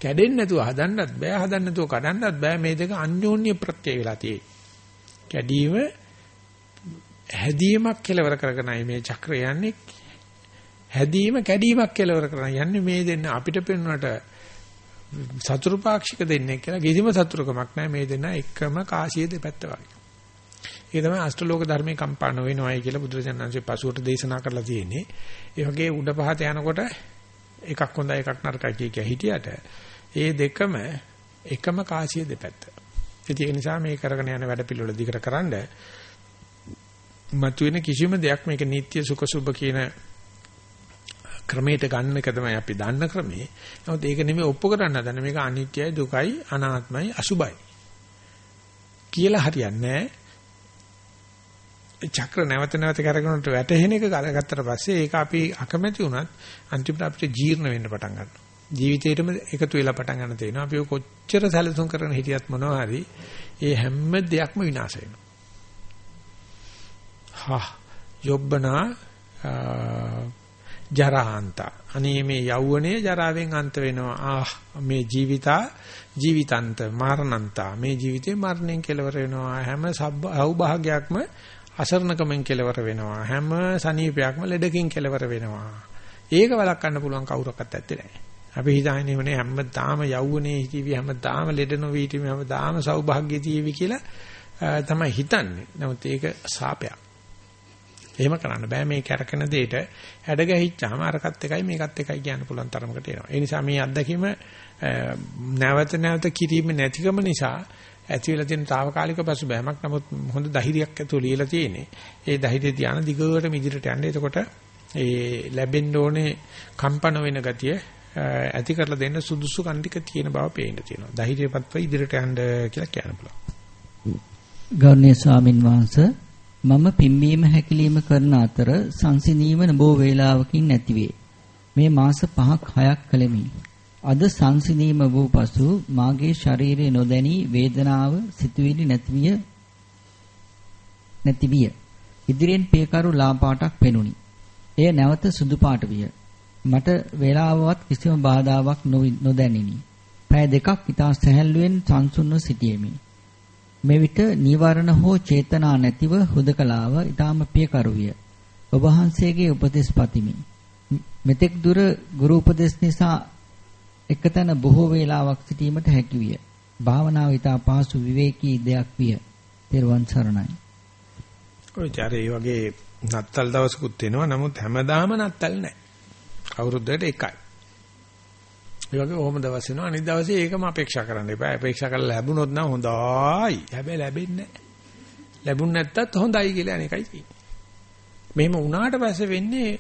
කැඩෙන්නේ නැතුව හදන්නත් බෑ හදන්න නැතුව කඩන්නත් බෑ. මේ දෙක අන්‍යෝන්‍ය ප්‍රත්‍ය වෙලා තියෙන්නේ. කැඩීම හැදීමක් කෙලවර කරගෙනයි මේ චක්‍රය යන්නේ. හැදීම කැඩීමක් කෙලවර කරගෙන යන්නේ මේ දෙන්න අපිට පෙන්වන්නට සතුරු පාක්ෂික දෙන්නේ කියලා කිසිම සතුරුකමක් නැහැ මේ දෙන්න එකම කාසිය දෙපැත්ත වගේ. ඒ තමයි අෂ්ටලෝක ධර්මයේ කම්පා නොවෙනවයි කියලා බුදුරජාණන්සේ පසුවට දේශනා කරලා තියෙන්නේ. ඒ වගේ උඩ පහත යනකොට එකක් හොඳයි එකක් නරකයි කිය හිටියට ඒ දෙකම එකම කාසිය දෙපැත්ත. ඒක නිසා මේ කරගෙන යන වැඩ පිළිවෙල දිගට කරන්ඩ මතුවෙන කිසිම දෙයක් මේක නিত্য සුඛ සුබ කියන ක්‍රමයට ගන්න එක තමයි අපි දන්න ක්‍රමේ. නමුත් ඒක නෙමෙයි ඔප්පු කරන්න හදන මේක අනිත්‍යයි දුකයි අනාත්මයි අසුබයි. කියලා හරියන්නේ චක්‍ර නැවත නැවත කරගෙනට වැටහෙන එක කරගත්තට පස්සේ ඒක අපි අකමැති වුණත් අන්තිමට අපිට ජීර්ණ වෙන්න පටන් ගන්නවා. ජීවිතේටම එකතු වෙලා පටන් ගන්න තේනවා. අපි කොච්චර සැලසුම් කරන හිටියත් මොනවා හරි ඒ හැම දෙයක්ම විනාශ වෙනවා. හා යොබ්බනා ජරාන්ත. අනේ මේ යෞවනයේ ජරාවෙන් අන්ත වෙනවා. ආ මේ ජීවිතා ජීවිතාන්ත මරණන්ත. මේ ජීවිතේ මරණයෙන් කෙලවර වෙනවා. හැම සෞභාග්‍යයක්ම අසරණකමෙන් කෙලවර වෙනවා. හැම සනීපයක්ම ලෙඩකින් කෙලවර වෙනවා. ඒක වළක්වන්න පුළුවන් කවුරක්වත් ඇත්තේ නැහැ. අපි හිතන්නේ නේ හැමදාම යෞවනයේ හිටීවි හැමදාම ලෙඩ නොවි හිටීවි හැමදාම සෞභාග්‍ය ජීවි කියලා තමයි හිතන්නේ. නමුත් ඒක සාපයක්. එහෙම කරන්න බෑ මේ කැරකෙන දෙයට හැඩ ගැහිච්චාම අරකට එකයි මේකත් එකයි කියන්න පුළුවන් තරමකට එනවා. ඒ නිසා මේ අත්දැකීම නැවත නැවත කිරීම නැතිකම නිසා ඇති වෙලා තියෙන తాවකාලික පසුබෑමක්. නමුත් හොඳ ධෛර්යයක් ඇතුළු ලියලා තියෙන්නේ. ඒ ධෛර්යය ධාන දිගට ඉදිරියට යන්න. එතකොට ඒ ලැබෙන්න ඕනේ කම්පන වෙන ගතිය ඇති කරලා දෙන්න සුදුසු කන්ටික තියෙන බව පේන්න තියෙනවා. ධෛර්යපත්ව ඉදිරියට යන්න කියලා කියන්න පුළුවන්. ගෞරවනීය ස්වාමින් වහන්සේ මම පිම්බීම හැකිලිම කරන අතර සංසිනීම නබෝ වේලාවකින් නැතිවේ. මේ මාස 5ක් 6ක් කලෙමි. අද සංසිනීම වූ පසු මාගේ ශරීරයේ නොදැනී වේදනාව සිතුවිලි නැතිවිය නැතිවිය. ඉදිරියෙන් පියකරු ලාපාටක් පෙනුනි. එය නැවත සුදු පාට විය. මට වේලාවවත් කිසිම බාධාවක් නොදැනිනි. පය දෙකක් ඉතා සැහැල්ලුවෙන් සංසුන්ව සිටියෙමි. මෙවිට නීවරණ හෝ චේතනා නැතිව හුදකලාව ඊටාම පියකරුවිය. ඔබ වහන්සේගේ උපදෙස් පතිමි. මෙතෙක් දුර ගුරු උපදෙස් නිසා එකතැන බොහෝ වේලාවක් සිටීමට හැකියිය. භාවනාව ඊටා පහසු විවේකී දෙයක් විය. තෙරුවන් සරණයි. ඔය ජාරේ වගේ නත්තල් දවසකුත් එනවා. නමුත් හැමදාම නත්තල් නැහැ. අවුරුද්දකට එකයි. ඒ වගේ ඕම දවස් වෙනවා අනිත් දවසේ ඒකම අපේක්ෂා කරන්න එපා. අපේක්ෂා කරලා ලැබුණොත් නම් හොඳයි. හැබැයි ලැබෙන්නේ නැහැ. ලැබුණ නැත්තත් හොඳයි කියලා අනේකයි තියෙන්නේ. මෙහෙම වුණාට පස්සේ වෙන්නේ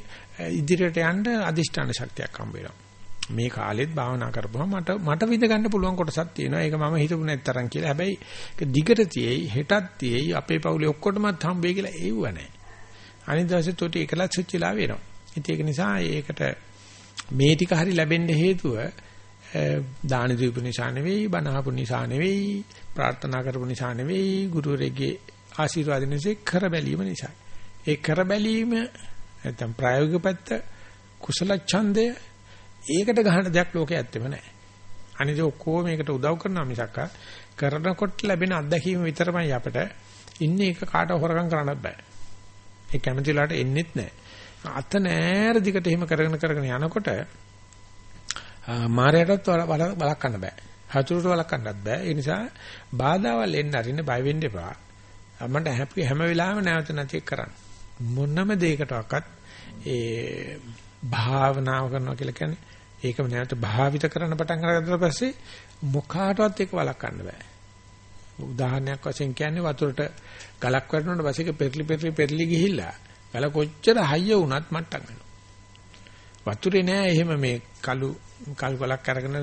ඉදිරියට යන්න අදිෂ්ඨාන ශක්තියක් හම්බ වෙනවා. මේ කාලෙත් භාවනා කරපුවම මට මට විඳ ගන්න පුළුවන් කොටසක් තියෙනවා. ඒක මම හිතපු නැත්තරම් කියලා. හැබැයි ඒක දිගට තියෙයි, හෙටත් තියෙයි, අපේ පවුලේ ඔක්කොටමත් හම්බෙයි කියලා ඒව නැහැ. අනිත් දවසේ තොටි එකලත් සුච්චිලා වෙනවා. ඉතින් ඒක නිසා ඒකට මේ ටික හරි ලැබෙන්න හේතුව දාන දීපු නිසා නෙවෙයි, බණ අහපු නිසා නෙවෙයි, ප්‍රාර්ථනා කරපු නිසා නෙවෙයි, ගුරුවරයෙක්ගේ ආශිර්වාද නිසා කර බැලීම නිසා. ඒ කර බැලීම නැත්නම් ප්‍රායෝගික පැත්ත කුසල ඡන්දය ඒකට ගහන දෙයක් ලෝකේ ඇත්තෙම නැහැ. අනිත් ඔක්කොම මේකට උදව් කරනවා මිසක් කරනකොට ලැබෙන අත්දැකීම විතරමයි අපිට ඉන්නේ ඒක කාට හොරගම් කරන්නත් බෑ. ඒ කැමතිලාට එන්නෙත් නැහැ. අත නෑර දිගට එහෙම කරගෙන කරගෙන යනකොට මායයටත් බලක් ගන්න බෑ. හතුරුට බලක් ගන්නත් බෑ. ඒ නිසා බාධාවල් එන්න අරින්න බය වෙන්න එපා. අපමණ හැපි හැම වෙලාවෙම නැවත නැති කරන්න. මොනම දෙයකටවත් ඒ භාවනාව කරනවා කියලා කියන්නේ ඒකම නැවත භාවිත කරන්න පටන් අරගත්තා පස්සේ මොකාටවත් ඒක බලක් ගන්න බෑ. උදාහරණයක් වශයෙන් කියන්නේ වතුරට ගලක් වැටෙනකොට පස්සේ ඒක පෙරලි පෙරලි පෙරලි ගිහිල්ලා ගල කොච්චර හයිය වුණත් මට්ටම් වෙනවා. වතුරේ නෑ එහෙම මේ කළු කල් ගලක් අරගෙන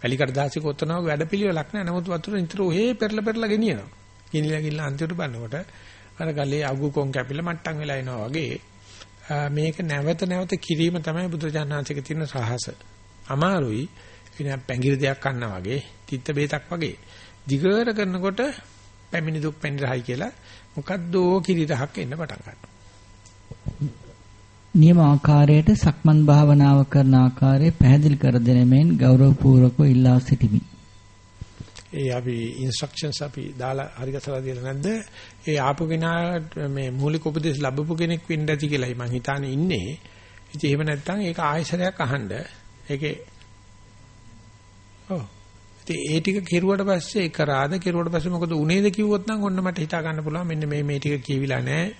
වැලි කඩදාසි කොතනවා වැඩපිළිවෙලක් නෑ. නමුත් වතුර නිතර ඔහේ පෙරල පෙරලා ගෙනියනවා. ගෙනිලා ගිහලා අන්තිමට බලනකොට අර ගලේ අගු කොන් කැපිලා මට්ටම් වෙලා එනවා වගේ මේක නැවත නැවත කිරීම තමයි බුදුජානනාංශික තියෙන රහස. අමාරුයි. එන පැංගිරි දෙයක් කන්නා වගේ, තිත්ත බේතක් වගේ. දිගට කරනකොට පැමිණි දුක් පැණි රහයි කියලා මොකද්දෝ කිරි රහක් එන්න පටන් ගන්නවා. නියම ආකාරයට සක්මන් භාවනාව කරන ආකාරය පැහැදිලි කර දෙන මෙන් ගෞරවපූර්වකව ඉල්ලා සිටිමි. ඒ අපි ඉන්ස්ට්‍රක්ෂන්ස් අපි දාලා හරියටලා දෙලා නැද්ද? ඒ ආපු කෙනා මේ මූලික උපදේශ ලැබපු කෙනෙක් වෙන්න ඇති කියලායි මං හිතානේ ඉන්නේ. ඉතින් එහෙම නැත්නම් ඒක ආයසරයක් අහන්න. ඒකේ ඔව්. ඉතින් ඒ ටික කෙරුවට පස්සේ ඒක රාද කෙරුවට පස්සේ මොකද උනේද කිව්වොත් නම් ඔන්න මට හිතා ගන්න පුළුවන් මෙන්න මේ මේ ටික කියවිලා නැහැ.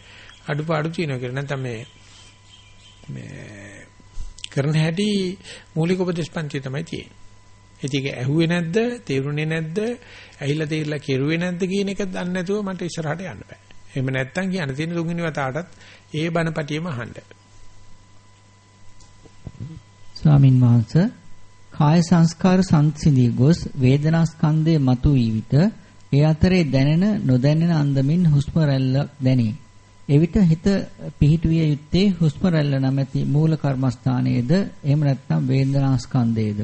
අඩුපාඩු තියෙනවා කියලා. නැත්නම් මේ මේ කරන හැටි මූලික උපදේශ පන්ති තමයි තියෙන්නේ. ඒක ඇහුවේ නැද්ද? තේරුනේ නැද්ද? ඇහිලා තේරිලා කෙරුවේ නැද්ද කියන එක දන්නේ නැතුව මට ඉස්සරහට යන්න බෑ. එහෙම නැත්තම් කියන්න තියෙන තුන්වෙනි වතාවටත් ඒ බණපටියම අහන්න. ස්වාමින් වහන්සේ කාය සංස්කාර සංසිඳී ගොස් වේදනා ස්කන්ධයේ මතු වී විට ඒ අතරේ දැනෙන නොදැනෙන අන්දමින් හුස්ම රැල්ල දැනේ. එවිට හිත පිහිටුවිය යුත්තේ හුස්ම රැල්ල නැමැති මූල කර්මස්ථානයේද? එහෙම නැත්නම් වේදනා ස්කන්ධයේද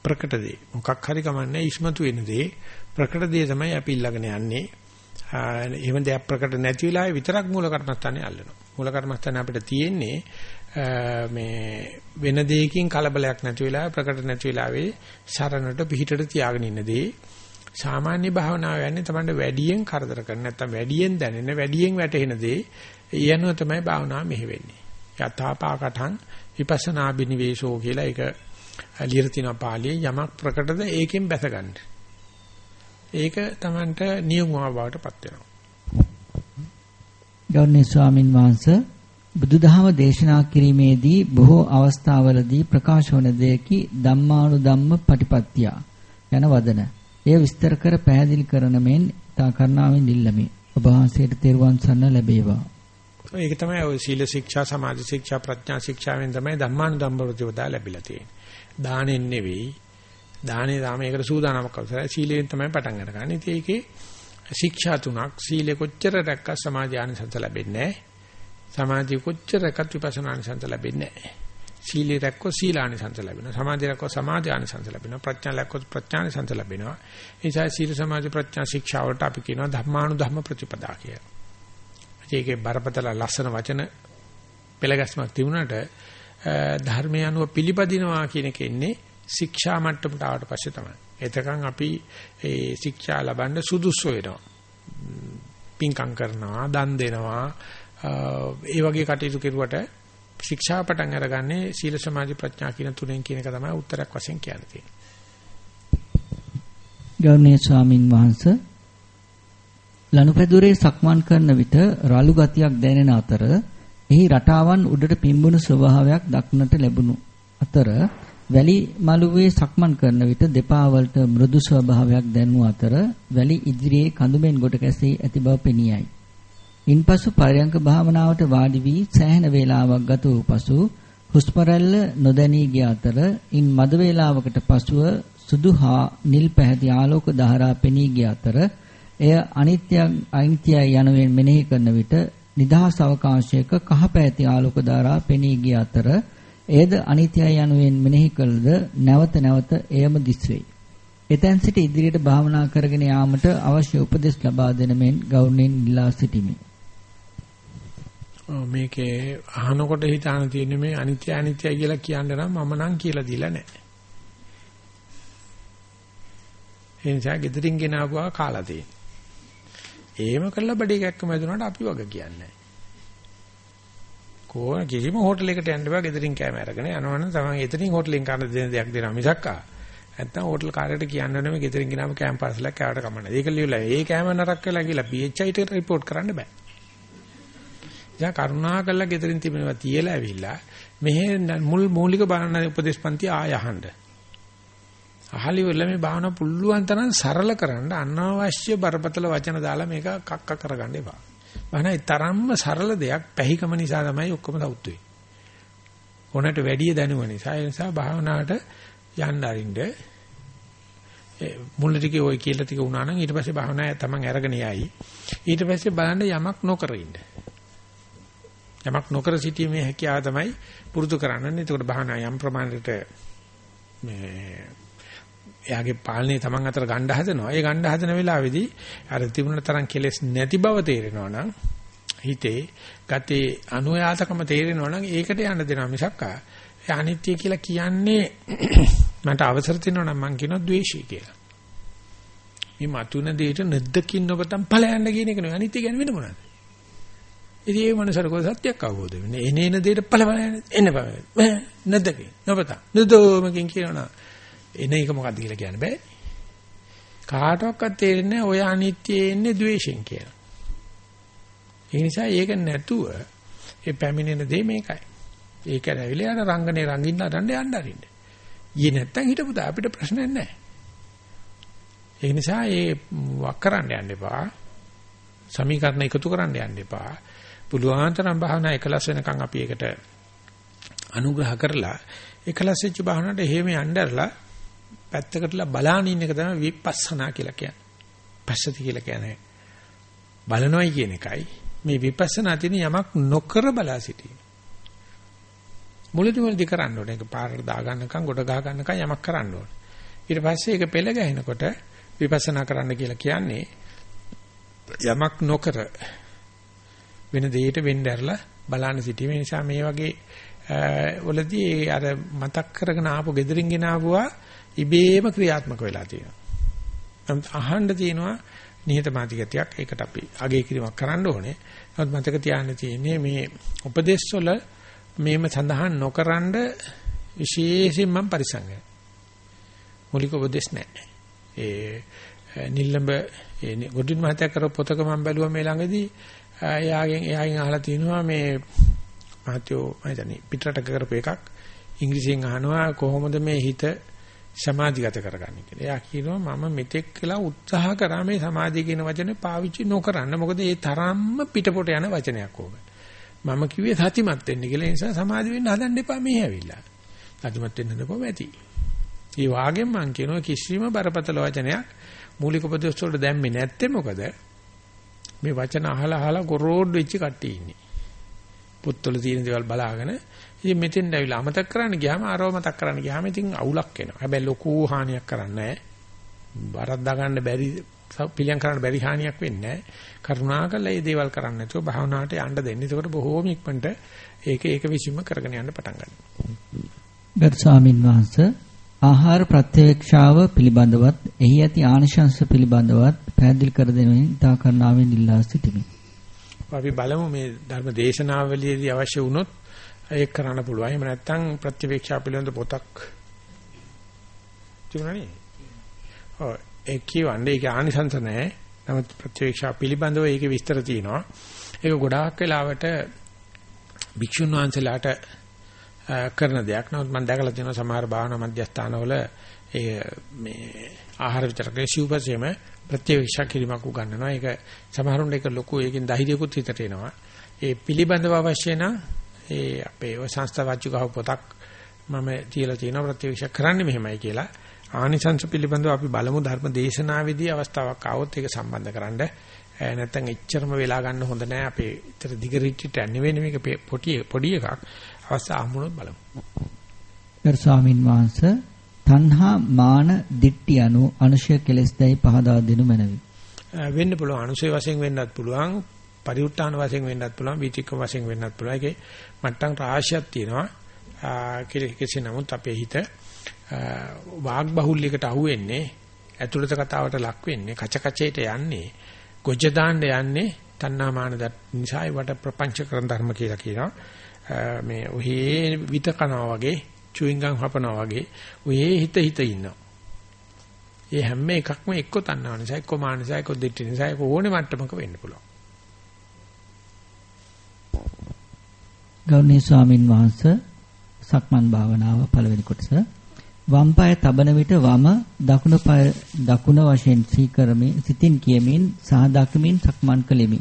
ප්‍රකට දේ. මොකක් හරි කමන්නේ ඉස්මතු වෙන දේ. ප්‍රකට දේ තමයි අපි ඊළඟන යන්නේ. එහෙම දෙයක් ප්‍රකට නැති වෙලාවේ විතරක් මූල කර්මස්ථානේ අල්ලනවා. මූල කර්මස්ථානේ අපිට තියෙන්නේ මේ වෙන දෙයකින් කලබලයක් නැති වෙලාවේ ප්‍රකට නැති වෙලාවේ සරණට පිහිටට තියාගෙන ඉන්න දේ. සාමාන්‍ය භාවනාව යන්නේ තමයි වැඩියෙන් කරදර කරන නැත්නම් වැඩියෙන් දැනෙන වැඩියෙන් වැටෙන දේ ඊයනුව තමයි භාවනාව මෙහෙ වෙන්නේ යථාපාකටං විපස්සනා බිනිවේෂෝ කියලා ඒක ලියලා තියෙනවා පාළියේ යමක් ප්‍රකටද ඒකෙන් බැස ගන්න. ඒක Tamanට නියුමව බවටපත් වෙනවා. ගෞරවනීය ස්වාමින් වහන්සේ බුදුදහම දේශනා කිරීමේදී බොහෝ අවස්ථාවලදී ප්‍රකාශ වන දෙයකි ධම්මානුධම්ම පටිපත්තිය යන වදන. එය විස්තර කර පැහැදිලි කරන මෙන් තා කරුණාවෙන් ඉල්ලමි. ඔබ වහන්සේට තෙරුවන් සරණ ලැබේවා. ඒක තමයි ඔය සීල ශික්ෂා සමාධි ශික්ෂා ප්‍රඥා ශික්ෂාවෙන් තමයි ධම්මානුධම්ම ප්‍රතිවදා ලැබිලා තියෙන්නේ. දානෙන් නෙවෙයි දානේ දාම ඒකට සූදානමක් අවසරයි සීලයෙන් තමයි පටන් අරගන්නේ. ඉතින් ඒකේ ශික්ෂා තුනක් සීලෙ කොච්චර රැක්ක සමාධි ආනිසංස ලැබෙන්නේ නැහැ. සමාධිය කොච්චර රැක්කත් විපස්සනා ආනිසංස ලැබෙන්නේ නැහැ. සීලෙ රැක්කොත් සීලානිසංස ලැබෙනවා. සමාධිය රැක්කොත් සමාධි ආනිසංස ලැබෙනවා. ප්‍රඥා රැක්කොත් ප්‍රඥානිසංස ලැබෙනවා. ඒ නිසා සීල සමාධි ප්‍රඥා ශික්ෂා වලට අපි කියනවා ධර්මානුධර්ම ප්‍රතිපදා කියලා. ඒකේ බරපතල ලස්සන වචන පෙළගස්මක් තිබුණාට ධර්මය අනුව පිළිපදිනවා කියන එක එන්නේ ශික්ෂා මට්ටමට ආවට පස්සේ තමයි. එතකන් අපි ඒ ශික්ෂා ලබන්න සුදුසු වෙනවා. පින්කම් කරනවා, දන් දෙනවා, ඒ වගේ කටයුතු කෙරුවට ශික්ෂා පටන් අරගන්නේ සීල සමාධි ප්‍රඥා කියන තුනෙන් කියන එක තමයි උත්තරයක් වශයෙන් කියන්නේ. ගෞරවනීය ස්වාමින් වහන්සේ ලනුපැදුරේ සක්මන් කරන විට රළු ගතියක් දැනෙන අතර එහි රටාවන් උඩට පිම්බුණු ස්වභාවයක් දක්නට ලැබුණු අතර වැලි මළුවේ සක්මන් කරන විට දෙපා වලට මෘදු ස්වභාවයක් දැනුණු අතර වැලි ඉදිරියේ කඳුමෙන් ගොඩ කැසී ඇති බව පෙනියයි. ඉන්පසු පරයන්ක භාවනාවට වාඩි වී සෑහෙන වේලාවක් ගත වූ පසු හුස්ම රැල්ල නොදැනී ගිය අතර ඉන් මද වේලාවකට පසුව සුදු හා නිල් පැහැති ආලෝක ධාරා පෙනී ගිය අතර එය අනිත්‍ය අනිත්‍යයි යනුවෙන් මෙනෙහි කරන විට නිදහස් අවකාශයක කහ පැහැති ආලෝක ධාරා පෙනී ගිය අතර එයද අනිත්‍යයි යනුවෙන් මෙනෙහි කළද නැවත නැවත එයම දිස්වේ. එතෙන් සිට ඉදිරියට භාවනා කරගෙන යාමට අවශ්‍ය උපදෙස් ලබා දෙන මෙන් ගෞරවණීය ඉල්ලා සිටිමි. මේකේ අහනකොට හිතාන තියෙන්නේ මේ අනිත්‍ය අනිත්‍යයි කියලා කියන්න නම් මම නම් කියලා දීලා නැහැ. ඒ නිසා gedirin ගෙනාවුවා කාලා තියෙනවා. එහෙම කළා බඩේ කැක්කම ඇදුනට අපි වග කියන්නේ කෝ කිසිම හෝටලයකට යන්න බෑ ගෙදරින් කෑම අරගෙන යනවනම් තමයි එතනින් හෝටලෙන් කන්න දෙන දෙයක් දෙනවා මිසක් ආ නැත්තම් හෝටල් කාර්යයට කියන්න ඕනේ මේ ගෙදරින් ගෙනාම කෑම පාසලක් කෑවට කමන්නේ. ඒක ලියලා ඒ කෑම නරක වෙලා කියලා PHIට report කරන්න බෑ. දැන් කරුණා කළා ගෙදරින් තිබෙනවා තියලා ඇවිල්ලා මෙහෙ මුල් මූලික බලන උපදේශපන්ති ආය අහන්න. අහලි වෙල මේ භාවනාව පුළුවන් තරම් සරල කරන්න අනවශ්‍ය බරපතල වචන දාලා මේක කක්ක කරගන්න එපා. භාවනාවේ තරම්ම සරල දෙයක් පැහිකම නිසා තමයි ඔක්කොම සවුත් වෙන්නේ. ඕනට වැඩි දැනුම නිසා ඒ නිසා භාවනාවට යන්න අරින්න මුල් ටිකේ ওই කියලා ටික වුණා නම් ඊට පස්සේ භාවනාව තමන් අරගෙන යයි. ඊට පස්සේ බලන්න යමක් නොකර ඉන්න. යමක් නොකර සිටීමේ හැකියාව තමයි පුරුදු කරන්නේ. එතකොට භාවනාව යම් ප්‍රමාණයකට මේ එයාගේ පාලනේ Taman අතර ගණ්ඩ හදනවා. ඒ ගණ්ඩ හදන වෙලාවේදී අර තිබුණ තරම් කෙලෙස් නැති බව තේරෙනවා නම් හිතේ ගතේ අනුයාතකම තේරෙනවා නම් ඒකට යන්න දෙනවා මිසක් ඒ අනිත්‍ය කියලා කියන්නේ මට අවසර තියෙනවා නම් මං කියනවා ද්වේෂය කියලා. මේ මතුන දෙයට නැද්දකින් නොබතම් ඵලයන්ද කියන එක නෙවෙයි අනිත්‍ය කියන්නේ වෙන මොනවද? ඉතින් ඒ මනසට කොහොමද සත්‍යයක් අවබෝධ වෙන්නේ? එනේන දෙයට ඵල බලන්න එන්න බෑ. නැද්දකින් නොබතම්. නදෝමකින් කියනවා එන එක මොකද්ද කියලා කියන්න බෑ. කාටවත් තේරෙන්නේ ඔය අනිත්‍යයේ ඉන්නේ ද්වේෂෙන් කියලා. ඒ නිසා ඒක නැතුව ඒ පැමිණෙන දේ මේකයි. ඒක ඇවිල්ලා යන රංගනේ රංගින්න අරන්න යන්න අරින්න. ඊයේ නැත්තම් හිටපු දා අපිට ප්‍රශ්නයක් නැහැ. ඒ නිසා ඒ වක් කරන්න යන්න එපා. සමීකරණ එකතු කරන්න යන්න එපා. පුළුවන් තරම් භාවනා එකලස් වෙනකන් අපි ඒකට අනුග්‍රහ කරලා එකලස් වෙච්ච භාවනාවට එහෙම යnderලා පැත්තකටලා බලාන ඉන්න එක තමයි විපස්සනා කියලා කියන්නේ. පස්සති කියලා කියන්නේ. බලනොයි කියන එකයි මේ විපස්සනා තියෙන යමක් නොකර බලා සිටීම. මුලදී මුලදී කරන්න ඕනේ. ඒක පාරට දා ගන්නකම් ගොඩ ගහ ගන්නකම් යමක් කරන්න ඕනේ. ඊට පස්සේ ඒක පෙළ ගැහෙනකොට විපස්සනා කරන්න කියලා කියන්නේ යමක් නොකර වෙන දෙයකට වෙන්න ඇරලා බලන්න සිටීම නිසා මේ වගේ වලදී අර මතක් කරගෙන ආපු gedirin ගෙන ආවුවා ඉබේම ක්‍රියාත්මක වෙලා තියෙනවා. නමුත් අහන්න තියෙනවා නිහතමානී ගතියක්. ඒකට අපි අගේ කිරීමක් කරන්න ඕනේ. නමුත් මතක තියාගන්න තියෙන්නේ මේ උපදේශ වල මේම සඳහන් නොකරනද විශේෂයෙන් මම පරිසං වෙනවා. මූලික උපදේශ නැහැ. ඒ නිල්ලඹ ඒ ගොඩින් මහත්තයා කරපු පොතක මම බැලුවා මේ ළඟදී එයාගෙන් එයාගෙන් අහලා තිනවා මේ මහත්යෝ මම හිතන්නේ පිටරට කරපු එකක් ඉංග්‍රීසියෙන් අහනවා කොහොමද මේ හිත සමාධිගත කරගන්නේ කියලා. එයා කියනවා මම මෙතෙක් කියලා උත්සාහ කරා මේ සමාධිය කියන වචනේ පාවිච්චි නොකරන්න. මොකද ඒ තරම්ම පිටපොට යන වචනයක් ඕක. මම කිව්වේ සතිමත් වෙන්න කියලා. ඒ නිසා සමාධි වෙන්න හදන්න එපා මේ ඇවිල්ලා. සතිමත් වෙන්න හදපුවම ඇති. ඒ වාගෙන් මම කියනවා කිසිම බරපතල වචනයක් මූලික උපදේශ වලට දැම්මේ නැත්තේ මොකද? මේ වචන අහලා අහලා ගොරෝඩ් වෙච්ච කට්ටිය ඉන්නේ. පොත්වල තියෙන දේවල් බලාගෙන ඉතින් මෙතෙන් ඇවිල්ලා අමතක කරන්න ගියාම ආරව මතක් කරන්න ගියාම ඉතින් අවුලක් එනවා. හැබැයි ලොකු හානියක් කරන්නේ නැහැ. වරද්දා ගන්න බැරි පිළියම් කරන්න බැරි හානියක් වෙන්නේ නැහැ. කරුණාකරලා මේ දේවල් කරන්න නැතුව භාවනාවට යන්න දෙන්න. ඒකට බොහෝම ඉක්මනට ඒක ඒක විසීම කරගෙන යන්න පටන් ගන්නවා. ගරු ස්වාමින් වහන්සේ ආහාර ප්‍රත්‍යවේක්ෂාව පිළිබඳවත් එහි ඇති ආනිශංස පිළිබඳවත් පැහැදිලි කර දෙමින් තා කරනාවෙන් ඉල්ලා සිටිමි. අපි බලමු මේ ධර්ම දේශනාවලියේදී අවශ්‍ය වුණොත් ඒක කරන්න පුළුවන්. එහෙම නැත්නම් ප්‍රතිවේක්ෂා පිළිබඳ පොතක් තිබුණානේ. ඔව් ඒ කියවන්නේ ඒක ආනිසංස නැහැ. නමුත් ප්‍රතිවේක්ෂා පිළිබඳව ඒකේ විස්තර තියෙනවා. ඒක ගොඩාක් වෙලාවට භික්ෂුන් වහන්සේලාට කරන දෙයක්. නමුත් මම දැකලා තියෙනවා සමහර භාවනා මධ්‍යස්ථානවල ඒ මේ ආහාර විතරකේ සිව්පසෙම ප්‍රතිවේක්ෂා කිරීමක් උගන්වනවා. ඒක සමහරුන්ට ඒක ලොකු ඒකෙන් ධෛර්යකුත් හිතට එනවා. ඒ පිළිබඳව අවශ්‍ය නම් ඒ අපේ ඔය සංස්ථා වාචිකව පොතක් මම තියලා තියෙනවා ප්‍රතිවේක්ෂා කරන්නේ මෙහෙමයි කියලා. ආනිසංස පිළිබඳව අපි බලමු ධර්ම දේශනාවේදී අවස්ථාවක් ආවොත් ඒක සම්බන්ධ කරන්න. නැත්තම් එච්චරම වෙලා ගන්න හොඳ නැහැ. අපේ ඊතර දිග රිට්‍රීට් එක නෙවෙයි මේක පොඩි පොඩි එකක්. අවස්ථාව හම්බුනොත් බලමු. ගරු ස්වාමින් වහන්සේ තණ්හා මාන දිට්ටි anu අනුශය කෙලස් දැයි පහදා දෙනු මැනවි. වෙන්න පුළුවන් අනුශය වශයෙන් වෙන්නත් පුළුවන් පරිඋත් ทาน වශයෙන් වෙන්නත් පුළුවන් විචික්ක වශයෙන් වෙන්නත් පුළුවන්. ඒකේ මට්ටම් රාශියක් තියෙනවා. කෙසේ නමුත් අපේ හිත වාග් බහුල්‍යයකට අහු වෙන්නේ ඇතුළත කතාවට ලක් වෙන්නේ කච කචේට යන්නේ ගොජ දාන්න යන්නේ තණ්හා මාන නිසා ඒවට ප්‍රපංච කරන ධර්ම කියලා කියනවා. මේ ඔහේ විත කනවා වගේ චුවින්ගම් හපනවා වගේ ඔහේ හිත හිත ඉන්නවා. ඒ හැම එකක්ම එක්ක තණ්හාව නිසා එක්ක මාන නිසා එක්ක දෙට්ටි නිසා එක්ක ඕනේ මට්ටමක වෙන්න පුළුවන්. ගෞරවනීය ස්වාමින් වහන්සේ සක්මන් භාවනාව පළවෙනි කොටස වම් පාය තබන විට වම දකුණු පාය දකුණ වශයෙන් සීකරමින් සිතින් කියමින් සහ දක්මින් සක්මන් කළෙමි.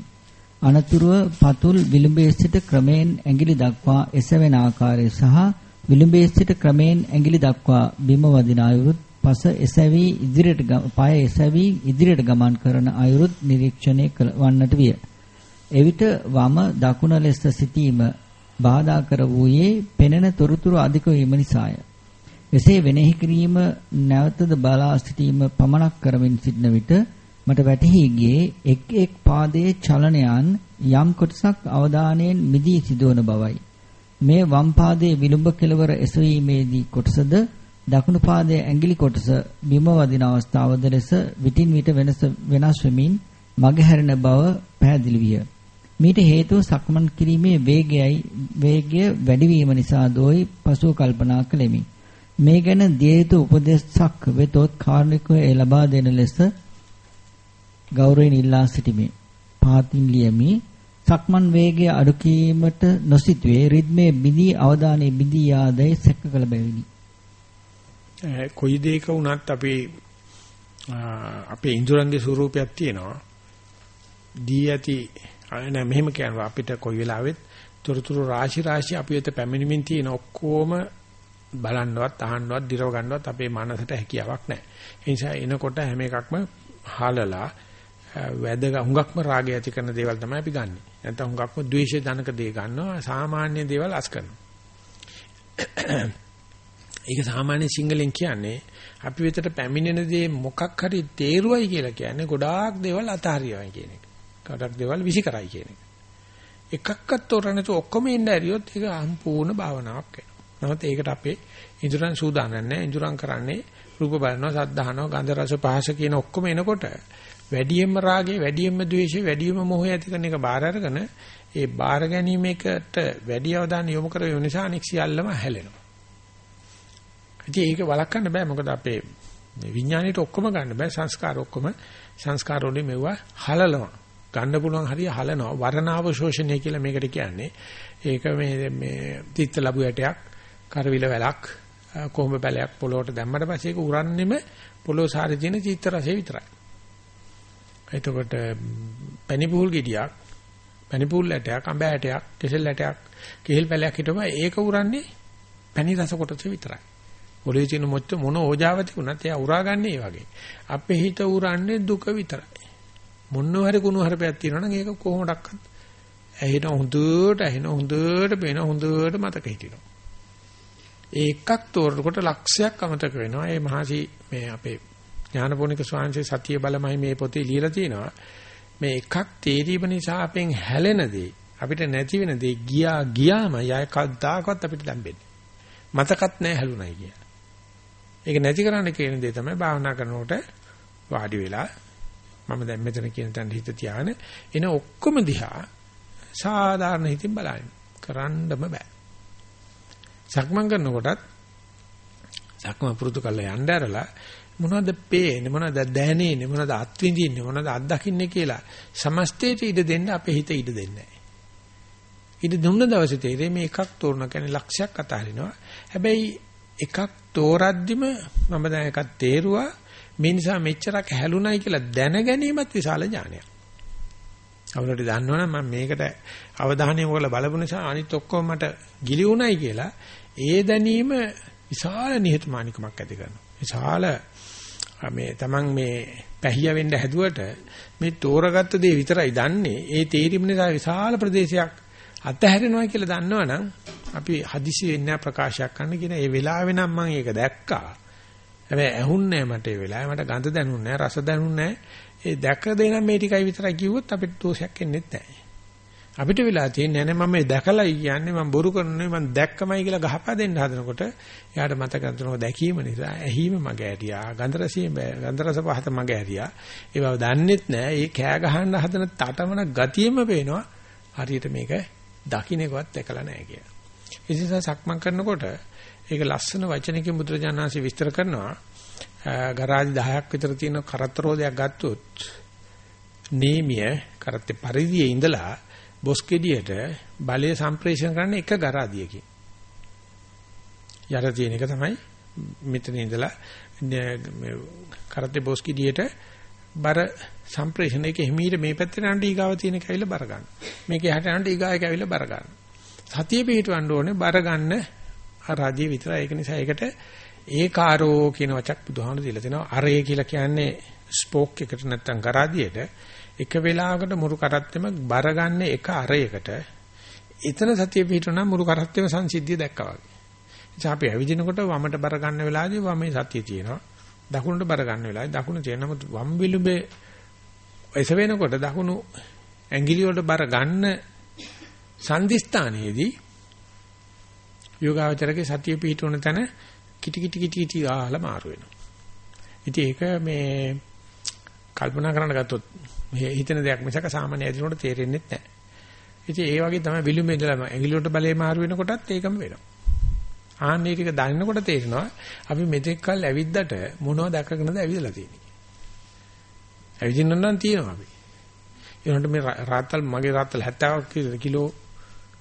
අනතුරුව පතුල් විලුඹේ සිට ක්‍රමයෙන් ඇඟිලි දක්වා එසවෙන ආකාරය සහ විලුඹේ සිට ක්‍රමයෙන් ඇඟිලි දක්වා බිම වදින අයුරුත් පස එසවි ඉදිරියට පාය එසවි ඉදිරියට ගමන් කරන අයුරුත් නිරීක්ෂණය වන්නට විය. එවිට වම දකුණ ලෙස සිටීම බාධා කර වූයේ පෙනෙන තොරතුරු අධික වීම නිසාය. එසේ වෙනෙහි කිරීම නැවතද බලා සිටීම පමණක් කරමින් සිටන විට මට වැටහි ගියේ එක් එක් පාදයේ චලනයන් යම් කොටසක් අවධානයෙන් මිදී සිදුවන බවයි. මේ වම් පාදයේ විලුඹ කෙළවර එසවීමේදී කොටසද දකුණු පාදයේ ඇඟිලි කොටස බිම වදින අවස්ථාවද ලෙස විටින් විට වෙනස වෙනස් වෙමින් මගහැරෙන බව පැහැදිලි විය. මීට හේතුව සක්මන් කිරීමේ වේගයයි වේගය වැඩිවීම නිසා දෝයි පසුව කල්පනා කළෙමි. මේ ගැන දිය යුතු උපදේශක් වෙතොත් කාර්මිකව ලබා දෙන ලෙස ගෞරවයෙන් ඉල්ලා සිටිමි. පාතින් ලියමි. සක්මන් වේගය අඩු කීමට නොසිතුවේ රිද්මේ බිඳී අවධානයේ බිඳී ආදයි සැක කළ බැවිනි. කොයි දෙයක වුණත් අපි අපේ ඉන්ද්‍රයන්ගේ ස්වරූපයක් තියෙනවා. දී ඇති නෑ මෙහෙම කියනවා අපිට කොයි වෙලාවෙත් තොරතුරු රාශි රාශි අපි වෙත පැමිණෙමින් තියෙන ඔක්කොම බලන්නවත් අහන්නවත් දිරව ගන්නවත් අපේ මනසට හැකියාවක් නැහැ. ඒ නිසා එනකොට හැම එකක්ම හාලලා වැද හුඟක්ම රාගය ඇති කරන දේවල් තමයි අපි ගන්නෙ. නැත්නම් හුඟක්ම ද්වේෂ ධනක දේ ගන්නවා සාමාන්‍ය දේවල් අස් කරනවා. ඒක සාමාන්‍ය සිංහලෙන් කියන්නේ අපි වෙතට පැමිණෙන දේ මොකක් හරි තේරුවයි කියලා කියන්නේ ගොඩාක් දේවල් අතහරියවයි කියන එක. ගොඩාක් දේවල් විසි කරයි කියන එක. එකක්වත් තෝරන්නේ නැතුව ඔක්කොම ඉන්න ඇරියොත් ඒක සම්පූර්ණ භාවනාවක් වෙනවා. නමුත් ඒකට අපේ ඉඳුරන් සූදානම් නැහැ. ඉඳුරන් කරන්නේ රූප බලනවා, සද්ද අහනවා, ගන්ධ රස පහස කියන ඔක්කොම එනකොට වැඩියෙන්ම රාගය, වැඩියෙන්ම ද්වේෂය, වැඩියෙන්ම මොහය ඇති කරන එක බාර අරගෙන ඒ බාර ගැනීමකට වැඩි අවධානය යොමු කරගෙන නිසා අනෙක් සියල්ලම හැලෙනවා. ඉතින් ඒක වළක්වන්න බෑ මොකද අපේ විඥාණයට ඔක්කොම ගන්න බෑ සංස්කාර ඔක්කොම සංස්කාර වලින් මෙවුවා හලනවා. ගන්න පුළුවන් හරිය හලනවා. වරණාව ශෝෂණය කියලා මේකට කියන්නේ. ඒක මේ මේ තිත්ත ලැබු ඇටයක් කරවිල වැලක් කොහොඹ පැලයක් පොළොවට දැම්මට පස්සේ ඒක උරන්නෙම පොළොව සාරේ තියෙන චිත්ත රසය විතරයි. එතකොට පැණිපූල් ගෙඩියක් පැණිපූල් ඇටයක් අඹ ඇටයක් කෙසෙල් ඇටයක් කෙහෙල් පැලයක් හිටවම ඒක උරන්නේ පැණි රස කොටස විතරයි. පොළොවේ තියෙන මොච්ච මොන ඕජාව තිබුණත් එයා උරාගන්නේ ඒ වගේ. අපේ හිත උරන්නේ දුක විතරයි. මොනවා හරි කුණු හරපයක් තියෙනවා නම් ඒක කොහොමඩක්වත් ඇහෙන හොඳට ඇහෙන හොඳට පේන හොඳට මතක හිටිනවා. ඒකක් තෝරනකොට ලක්ෂයක් අමතක වෙනවා. ඒ මහසි මේ අපේ ඥානපෝනික ස්වාමීන් සතිය බලමයි මේ පොතේ ලියලා තියෙනවා. මේ එකක් තේරීම නිසා අපෙන් හැලෙන දේ අපිට නැති වෙන දේ ගියා ගියාම යය කද්දාකවත් අපිට ලැබෙන්නේ. මතකත් නැහැ හැලුණයි කිය. ඒක නැති කරන්න කියන දේ තමයි භාවනා කරනකොට වාඩි වෙලා මම දැන් මෙතන කියන තැන හිත තියාගෙන එන ඔක්කොම දිහා සාධාරණ හිතින් බලන්න. කරන්නම බෑ. සක්මන් කරනකොටත් සක්මන් පුරුදු කරලා යන්න ඇරලා මොනවද පේන්නේ මොනවද දැනෙන්නේ මොනවද අත්විඳින්නේ මොනවද අත්දකින්නේ කියලා සමස්තයට ඉඩ දෙන්න අපේ හිත ඉඩ දෙන්නේ නැහැ. ඉඩ දුන්න දවසේ තේරෙන්නේ මේ එකක් තෝරන කියන්නේ ලක්ෂයක් අතහරිනවා. හැබැයි එකක් තෝරද්දිම මම දැන් එකක් තේරුවා මේ නිසා මෙච්චරක් හැලුණයි කියලා දැන ගැනීමත් විශාල ඥානයක්. අවුලට දන්නවනම් මම මේකට අවධානය යොමු කරලා බලපු නිසා අනිත් ඔක්කොම මට ගිලි උණයි කියලා ඒ දැනීම විශාල නිහතමානිකමක් ඇති කරනවා. විශාල මේ Taman මේ පැහිය වෙන්න හැදුවට මේ තෝරගත්ත දේ විතරයි දන්නේ. ඒ තේරීම නිසා විශාල ප්‍රදේශයක් අතහැරෙනවා කියලා දන්නවනම් අපි හදිසි වෙන්නේ ප්‍රකාශයක් කරන්න කියන ඒ වෙලාවේ නම් මම ඒක දැක්කා. හැබැයි ඇහුන්නේ මට ඒ වෙලාවේ මට ගඳ දැනුන්නේ රස දැනුන්නේ ඒ දැක දෙනම් මේ ටිකයි විතරයි කිව්වොත් අපිට දෝෂයක් එන්නේ නැහැ. අපිට වෙලා තියෙන්නේ නැහැ මම මේ දැකලායි කියන්නේ මම බොරු කරන්නේ මම දැක්කමයි කියලා ගහපා දෙන්න හදනකොට එයාට මතක ගන්නව දැකීම නිසා ඇහිම මග ඇරියා ගන්ධ රසයෙන් ගන්ධ රස පහත මග ඇරියා. ඒ බව දන්නෙත් නැහැ ඒ කෑ ගහන්න හදන තටමන ගතියෙම පේනවා. හරියට මේක දකින්නකවත් දැකලා නැහැ කියලා. ඒ නිසා සක්මන් කරනකොට ඒක ලස්සන වචනකින් බුදුරජාණන්සේ විස්තර කරනවා. ගරාජ් 10ක් විතර තියෙන කරත්තරෝදයක් ගත්තොත් නේමිය කරත්තේ පරිදියේ ඉඳලා බොස් කෙඩියට බලය සම්ප්‍රේෂණ කරන්න එක ගරාදියකින්. යට තියෙන එක තමයි මෙතන ඉඳලා කරත්තේ බොස් කෙඩියට බර සම්ප්‍රේෂණ එක හිමීට මේ පැත්තට යනට ඊගාව තියෙන එක ඇවිල්ලා බර ගන්න. මේක එහාට යනට ඊගාව එක ඇවිල්ලා බර ගන්න. සතිය පිටවන්න ඕනේ බර ගන්න අරාදිය විතරයි. ඒක නිසා ඒකට ඒකාරෝ කියන වචක් බුදුහාමුදුරු දීලා තිනවා. අරේ කියලා කියන්නේ ස්පෝක් එකට නැත්තම් කරාදියට එක වෙලාවකට මුරු කරත්තෙම බර ගන්න එක අරයකට එතන සතිය පිටුණා මුරු කරත්තෙම සංසිද්ධිය දැක්කා වගේ. එනිසා අපි ඇවිදිනකොට වමට බර ගන්න වෙලාවදී වමේ සතිය තියෙනවා. දකුණට බර ගන්න වෙලාවදී දකුණ තියෙන නමුත් වම් විලුඹේ එස වෙනකොට දකුණු ඇඟිලි වලට බර ගන්න සංදිස්ථානයේදී යෝගාවචරගේ සතිය පිටුණ තැන කිටි කිටි කිටි කිටි ආලා මාරු වෙනවා. ඉතින් ඒක මේ කල්පනා කරන්න ගත්තොත් මේ හිතන දෙයක් මිසක සාමාන්‍ය ඇදිනකොට තේරෙන්නේ නැහැ. ඉතින් ඒ වගේ තමයි විලුඹේ ඉඳලා ඇඟිලි වලට බලේ මාරු වෙනකොටත් ඒකම වෙනවා. ආන්නේ ටික දන්නකොට තේරෙනවා අපි මෙතෙක් කල් ඇවිද්දට මොනවද දැකගෙනද ඇවිදලා තියෙන්නේ. ඇවිදින්න නම් තියෙනවා අපි. ඒනොට මේ රාත්තල් මගේ රාත්තල් 70ක් කිලෝ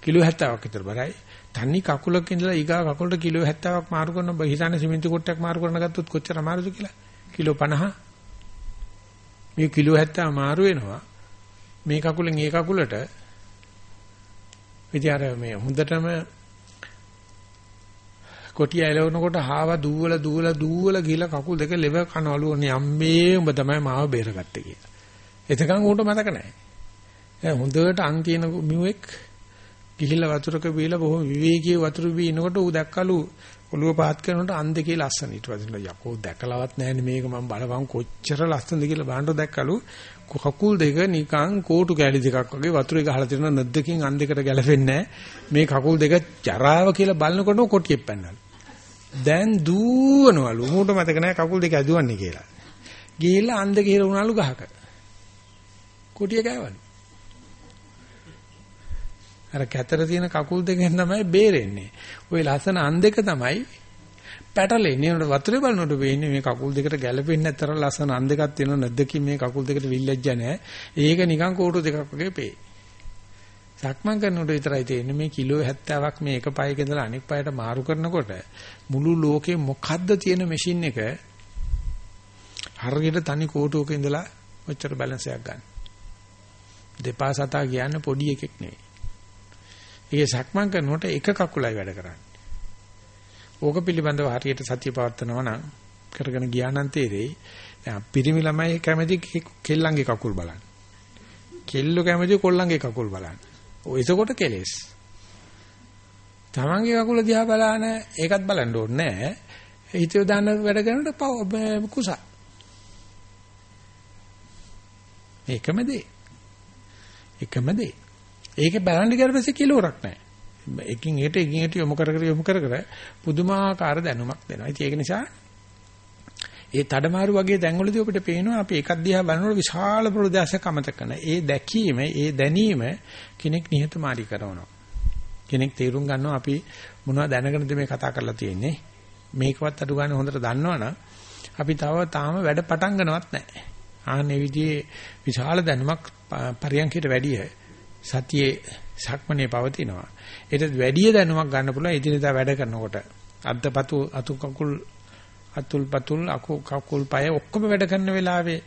කිලෝ 70ක් විතර බරයි. තනි කකුලක ඉඳලා ඊගා කකුලට කිලෝ 70ක් මාරු කරන බහිසාන සිමෙන්ති කොටයක් මාරු කරන ගත්තොත් කොච්චර අමාරුද කියලා. කිලෝ 50 මේ කිලෝ 70 මාරු වෙනවා. මේ කකුලෙන් ඒ කකුලට විදිහට මේ හොඳටම කොටිය එලවනකොට හාව දූවල දූවල දූවල ගිහලා කකුල් දෙක ලෙව කනවලු අම්මේ උඹ තමයි මාව බේරගත්තේ කියලා. එතකන් ඌට මතක නැහැ. දැන් හොඳට අං තියෙන මියුෙක් ගිහිල්ලා වතුරක බීලා බොහොම විවේකී වතුර බී ඉනකොට ඌ දැක්කලු ඔළුව පාත් කරනකොට අන් දෙකේ ලස්සන ඊට පස්සේ යකෝ දැකලවත් නැහැනේ මේක මම බලපන් කොච්චර ලස්සනද කියලා බලන්න දැක්කලු කකුල් දෙක නිකන් කෝටු කැලි දෙකක් වගේ වතුරේ ගහලා තියෙන නැද්දකින් අන් දෙකට ගැලපෙන්නේ මේ කකුල් දෙක ජරාව කියලා බලනකොට කොටියෙක් පැන්නලු. දැන් දුවනවලු. මූට මතක නැහැ කකුල් දෙක ඇදුවන්නේ කියලා. ගිහිල්ලා අන් දෙක හිර වුණාලු ගහක. කොටිය කෑවලු. අර කැතර තියෙන කකුල් දෙකෙන් තමයි බේරෙන්නේ. ওই ලස්සන අන් දෙක තමයි පැටලෙන්නේ. උනට වතුරේ බලනකොට වෙන්නේ මේ කකුල් දෙකට ගැළපෙන්නේ නැතර ලස්සන අන් දෙකක් තියෙනවා නැද්දකින් මේ කකුල් දෙකට විල්ලැජ්ජ නැහැ. ඒක නිකන් කෝටු දෙකක් වගේ පේ. සක්මන් කරනකොට විතරයි තේරෙන්නේ මේ කිලෝ 70ක් මේ එක පයක ඉඳලා අනෙක් පයට මාරු කරනකොට මුළු ලෝකේ මොකද්ද තියෙන මැෂින් එක හරියට තනි කෝටුවක ඉඳලා ඔච්චර බැලන්ස් එකක් ගන්න. දෙපා සතා කියන්නේ පොඩි එකෙක් නෙවෙයි. ඒ සක්මන් කරනකොට එක කකුලයි වැඩ කරන්නේ. ඕක පිළිබඳව හරියට සතිය පවත්නවා නම් කරගෙන ගියා නම් තේරෙයි. දැන් පිරිමි ළමයි කැමති කෙල්ලන්ගේ කකුල් බලන්න. කෙල්ලෝ කැමති කොල්ලන්ගේ කකුල් බලන්න. ඔය එතකොට කෙලෙස්. තමන්ගේ කකුල දිහා බලන ඒකත් බලන්න ඕනේ නැහැ. හිතේ දාන වැඩ කරනකොට කුස. ඒකම දේ. එකම දේ. ඒක බලන්න ගියාට පස්සේ කිලෝරක් නැහැ. එකින් එකට එකින් එකට යොමු කර කර යොමු කර කර පුදුමාකාර දැනුමක් දෙනවා. ඉතින් ඒක නිසා ඒ තඩමාරු වගේ දැන්වලදී අපිට පේනවා අපි එකක් දිහා බලනකොට විශාල ප්‍රදේශයක් අමතක කරන. ඒ දැකීම, ඒ දැනීම කෙනෙක් නිහතමානී කරනවා. කෙනෙක් තේරුම් ගන්නවා අපි මොනවද දැනගෙනද මේ කතා කරලා තියෙන්නේ. මේකවත් අඩු ගන්න හොඳට දන්නවනම් අපි තව තාම වැඩ පටන් ගන්නවත් නැහැ. ආන්නේ විදිහේ විශාල දැනුමක් පරියන්කයට වැඩිය සතියේ සක්මනේ පවතිනවා. ඒකට වැඩි දැනුමක් ගන්න පුළුවන් එදිනෙදා වැඩ කරනකොට. අද්දපතු අතු කකුල් අතුල් පතුල් අකු කකුල් පය ඔක්කොම වැඩ කරන වෙලාවේ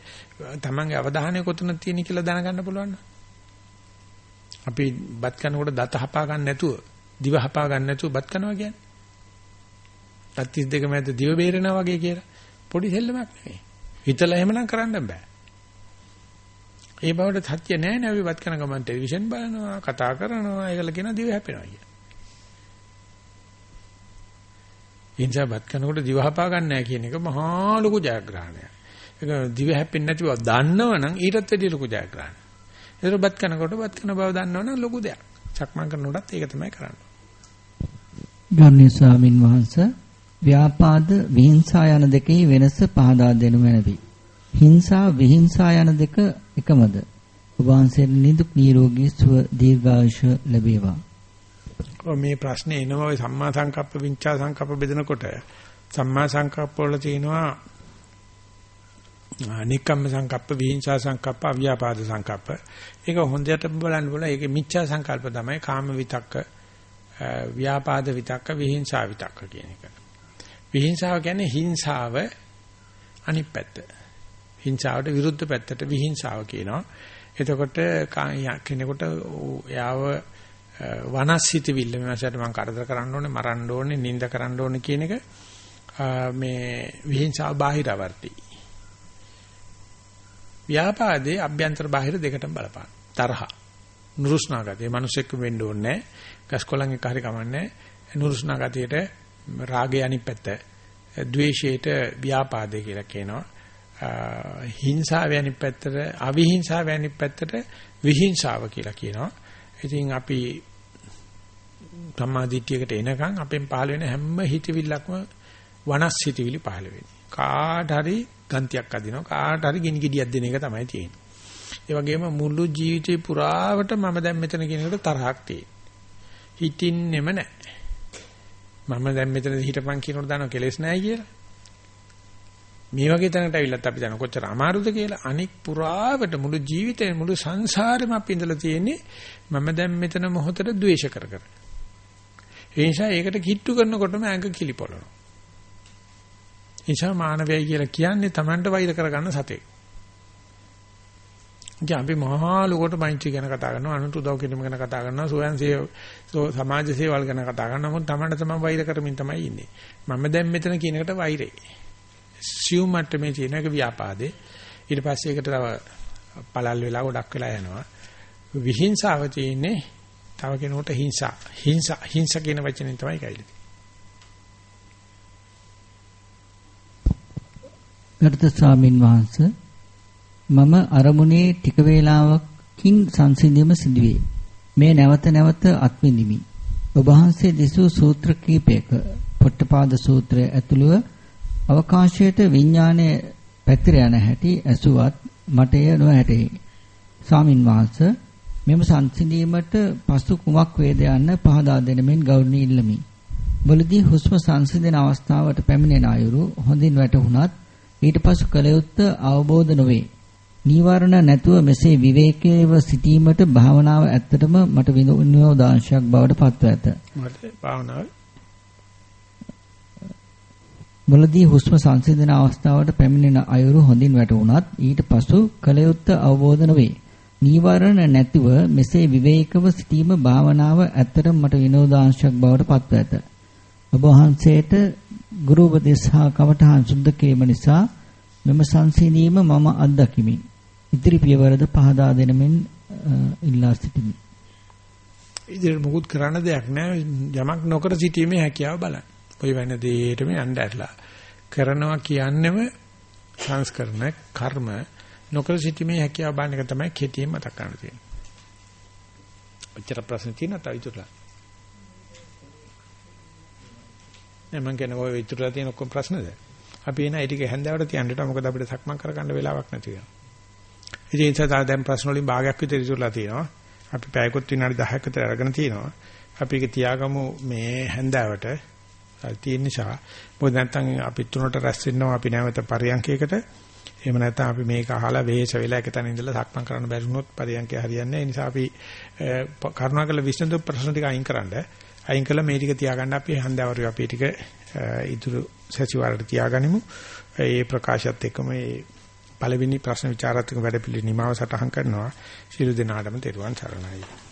තමන්ගේ අවධානය කොතනද තියෙන කියලා දැනගන්න පුළුවන්. අපි බත් කනකොට දත හපා ගන්න නැතුව දිව හපා ගන්න නැතුව බත් කනවා කියන්නේ. දත් 32 මැද දිව බේරෙනවා වගේ කියලා. පොඩි දෙල්ලමක් නෙවෙයි. හිතලා එහෙමනම් කරන්න බෑ. ඒ බවට සත්‍ය නැහැ නේ අපි වත් කරන ගමන් ටෙලිවිෂන් බලනවා කතා කරනවා ඒකල කියන දිව හැපෙනවා කිය. ඉන්ජා වත් කරනකොට දිව හපා ගන්න නැහැ කියන එක මහා ලොකු ජයග්‍රහණයක්. ඒක දිව හැපෙන්නේ නැතිව දන්නවනම් ඊටත් වැඩිය ලොකු ජයග්‍රහණයක්. ඒක වත් කරනකොට වත් කරන බව දන්නවනම් ලොකු දෙයක්. සක්මන් කරනකොටත් ඒක තමයි කරන්නේ. ගාමිණී ස්වාමින් වහන්සේ ව්‍යාපාද විහිංසා යන දෙකේ වෙනස පහදා දෙනු මැනවි. හිංසා විහිංසා යන දෙක එකමද? ඔබ වහන්සේට නිදුක් නිරෝගී සුව දීර්ඝායුෂ ලැබේවා. මේ ප්‍රශ්නේ එනවා ඔය සම්මා සංකප්ප විඤ්ඤා සංකප්ප බෙදනකොට සම්මා සංකප්ප වල තියෙනවා නික්කම්ම සංකප්ප විහිංසා සංකප්ප අව්‍යාපාද සංකප්ප. ඒක හොඳට බලන්න බල ඒකේ මිච්ඡා සංකල්ප තමයි කාම විතක්ක ව්‍යාපාද විතක්ක විහිංසා විතක්ක කියන එක. විහිංසාව කියන්නේ හිංසාව අනිත් පැත්ත. හිංසාවට විරුද්ධ පැත්තට විහිංසාව කියනවා. එතකොට කෙනෙකුට යාව වනස්සිතවිල්ල මේකට මම කරදර කරන්න ඕනේ, මරන්න ඕනේ, නිඳ කරන්න ඕනේ කියන එක මේ විහිංසාව බාහිරවර්ති. ව්‍යාපාදේ අභ්‍යන්තර බාහිර දෙකටම බලපාන. තරහ. නුරුස්නාගතිය. මිනිසෙක් වෙන්න ඕනේ නැහැ. ගස්කොලන් එක හරි කමන්නේ. නුරුස්නාගතියට රාගය අනිත් පැත්ත. ද්වේෂයට ව්‍යාපාදේ කියලා කියනවා. හිංසාව වැනි පැත්තට අවිහිංසාව වැනි පැත්තට විහිංසාව කියලා කියනවා. ඉතින් අපි සම්මාදිට්ඨියකට එනකන් අපෙන් පහළ වෙන හැම හිතවිල්ලක්ම වනස් හිතවිලි පහළ වෙන්නේ. කාට හරි ගන්තියක් අදිනවා කාට හරි ගිනි ගෙඩියක් දෙන එක තමයි තියෙන්නේ. ඒ වගේම මුළු ජීවිතේ පුරාවට මම දැන් මෙතන කියන එකට තරහක් තියෙනවා. හිතින්නෙම නැහැ. මම දැන් මෙතන හිටපන් කියනකොට දන්නව කෙලෙස් නැහැ කියලා. මේ වගේ තැනකට ඇවිල්ලත් අපි දන්න කොච්චර අමාරුද කියලා අනික් පුරාවට මුළු ජීවිතේ මුළු සංසාරෙම අපි ඉඳලා තියෙන්නේ මම දැන් මෙතන මොහොතට ද්වේෂ කර කර. ඒ නිසා ඒකට කිට්ටු කරනකොටම ඇඟ කිලිපොළනවා. ඒ නිසා මානවයයි කියලා කියන්නේ Tamanට වෛර කරගන්න සතෙක්. ඉතින් අපි මහා ලෝකට මෛත්‍රී ගැන කතා කරනවා අනුන්ට උදව් කිරීම ගැන කතා කරනවා සෝයන් සේ සමාජ සේවල් ගැන කතා කරනවා නමුත් තමන්ට තමන් වෛර කරමින් තමයි ඉන්නේ මම දැන් මෙතන කියන එකට වෛරේ සියුම් මට්ටමේ තියෙන එක ව්‍යාපාදේ ඊට පස්සේ ඒකට තව පළල් වෙලා ගොඩක් වෙලා යනවා විහිංසාව තියෙන්නේ තව කෙනෙකුට හිංසා හිංසා හිංස කියන වචනේ තමයි කයිලි ගරුතර ස්වාමින් වහන්සේ මම අරමුණේ ටික වේලාවකින් සංසිඳීම සිදුවේ. මේ නැවත නැවත අත්විඳිමි. ඔබ වහන්සේ දෙසූ සූත්‍ර කීපයක පොට්ටපාද සූත්‍රය ඇතුළුව අවකාශයට විඥානය පැතිර යන හැටි ඇසුවත් මට එය නොහැටේ. ස්වාමින් වහන්සේ මෙම සංසිඳීමට පසු කුමක් වේද යන්න පහදා දෙන මෙන් ගෞරවණීය ඉල්ලමි. වලදී හුස්ම සංසිඳන අවස්ථාවට පැමිණෙන අයුරු හොඳින් වැටහුණත් ඊට පසු කල යුත්තේ අවබෝධ නොවේ. නීවරණ නැතුව මෙසේ විවේකීව සිටීමට භාවනාව ඇත්තටම මට විනෝදාංශයක් බවට පත්ව ඇත. මට භාවනාව මුලදී හුස්ම සංසිඳන අවස්ථාවට පැමිණෙන අයුරු හොඳින් වැටුණත් ඊට පසු කල යුත්තේ අවබෝධ නොවේ. නීවරණ නැතිව මෙසේ විවේකව සිටීම භාවනාව ඇත්තටම මට විනෝදාංශයක් බවට පත්ව ඇත. ඔබ වහන්සේට ගුරු උපදේශ හා කමඨහන් සුද්ධ කිරීම නිසා මෙම සංසිඳීම මම අත්දකිමි. ඉදිරි පියවරද පහදා දෙනමින් ඉල්ලා සිටිමි. ඉදිරියට මුකුත් කරන්න දෙයක් නැහැ. යමක් නොකර සිටීමේ හැකියාව බලන්න. ඔය වෙන දෙයකටම යන්න ඇරලා. කරනවා කියන්නේම සංස්කරණ කර්ම නොකර සිටීමේ හැකියාව බලන එක තමයි කෙටියෙන් මතක් කරන්න තියෙන්නේ. ඔච්චර ප්‍රශ්න තියෙනවා තව ඉතුරුලා. නෑ මං කියන්නේ ඔය ඉතුරුලා තියෙන ඔක්කොම ප්‍රශ්නද? අපි එන ඒ ටික හැන්දාවට තියන්නට මොකද අපිට සක්මන් කරගන්න වෙලාවක් නැති වෙනවා. ඉතින් ඒ නිසා දැන් ප්‍රශ්න වලින් භාගයක් විතර ඉතුරුලා තියෙනවා. අපි පැයකොත් විනාඩි 10ක් විතර අරගෙන තියෙනවා. අපි ඒක තියාගමු මේ හැන්දාවට තියෙන නිසා මොකද නැත්නම් අපි තුනට රැස් වෙනවා අපි නැවත පරියන්කයකට එහෙම නැත්නම් අපි මේක අහලා වෙහෙස වෙලා එක තැන ඉඳලා සක්මන් කරන්න බැරි වුණොත් පරියන්කය හරියන්නේ නැහැ. ඒ නිසා අපි කරුණාකර විශ්නතු ප්‍රශ්න ටික අයින් කරන්න. අයින් කළා මේ ටික තියාගන්න අපි හන්දවරු අපි ටික ඉතුරු සතිವಾರට තියාගනිමු. ඒ ප්‍රකාශයත් එක්කම මේ පළවෙනි ප්‍රශ්න විචාරාත්මක වැඩපිළිවෙල නිමාව සටහන් කරනවා. ශිරු දිනාටම තෙරුවන් සරණයි.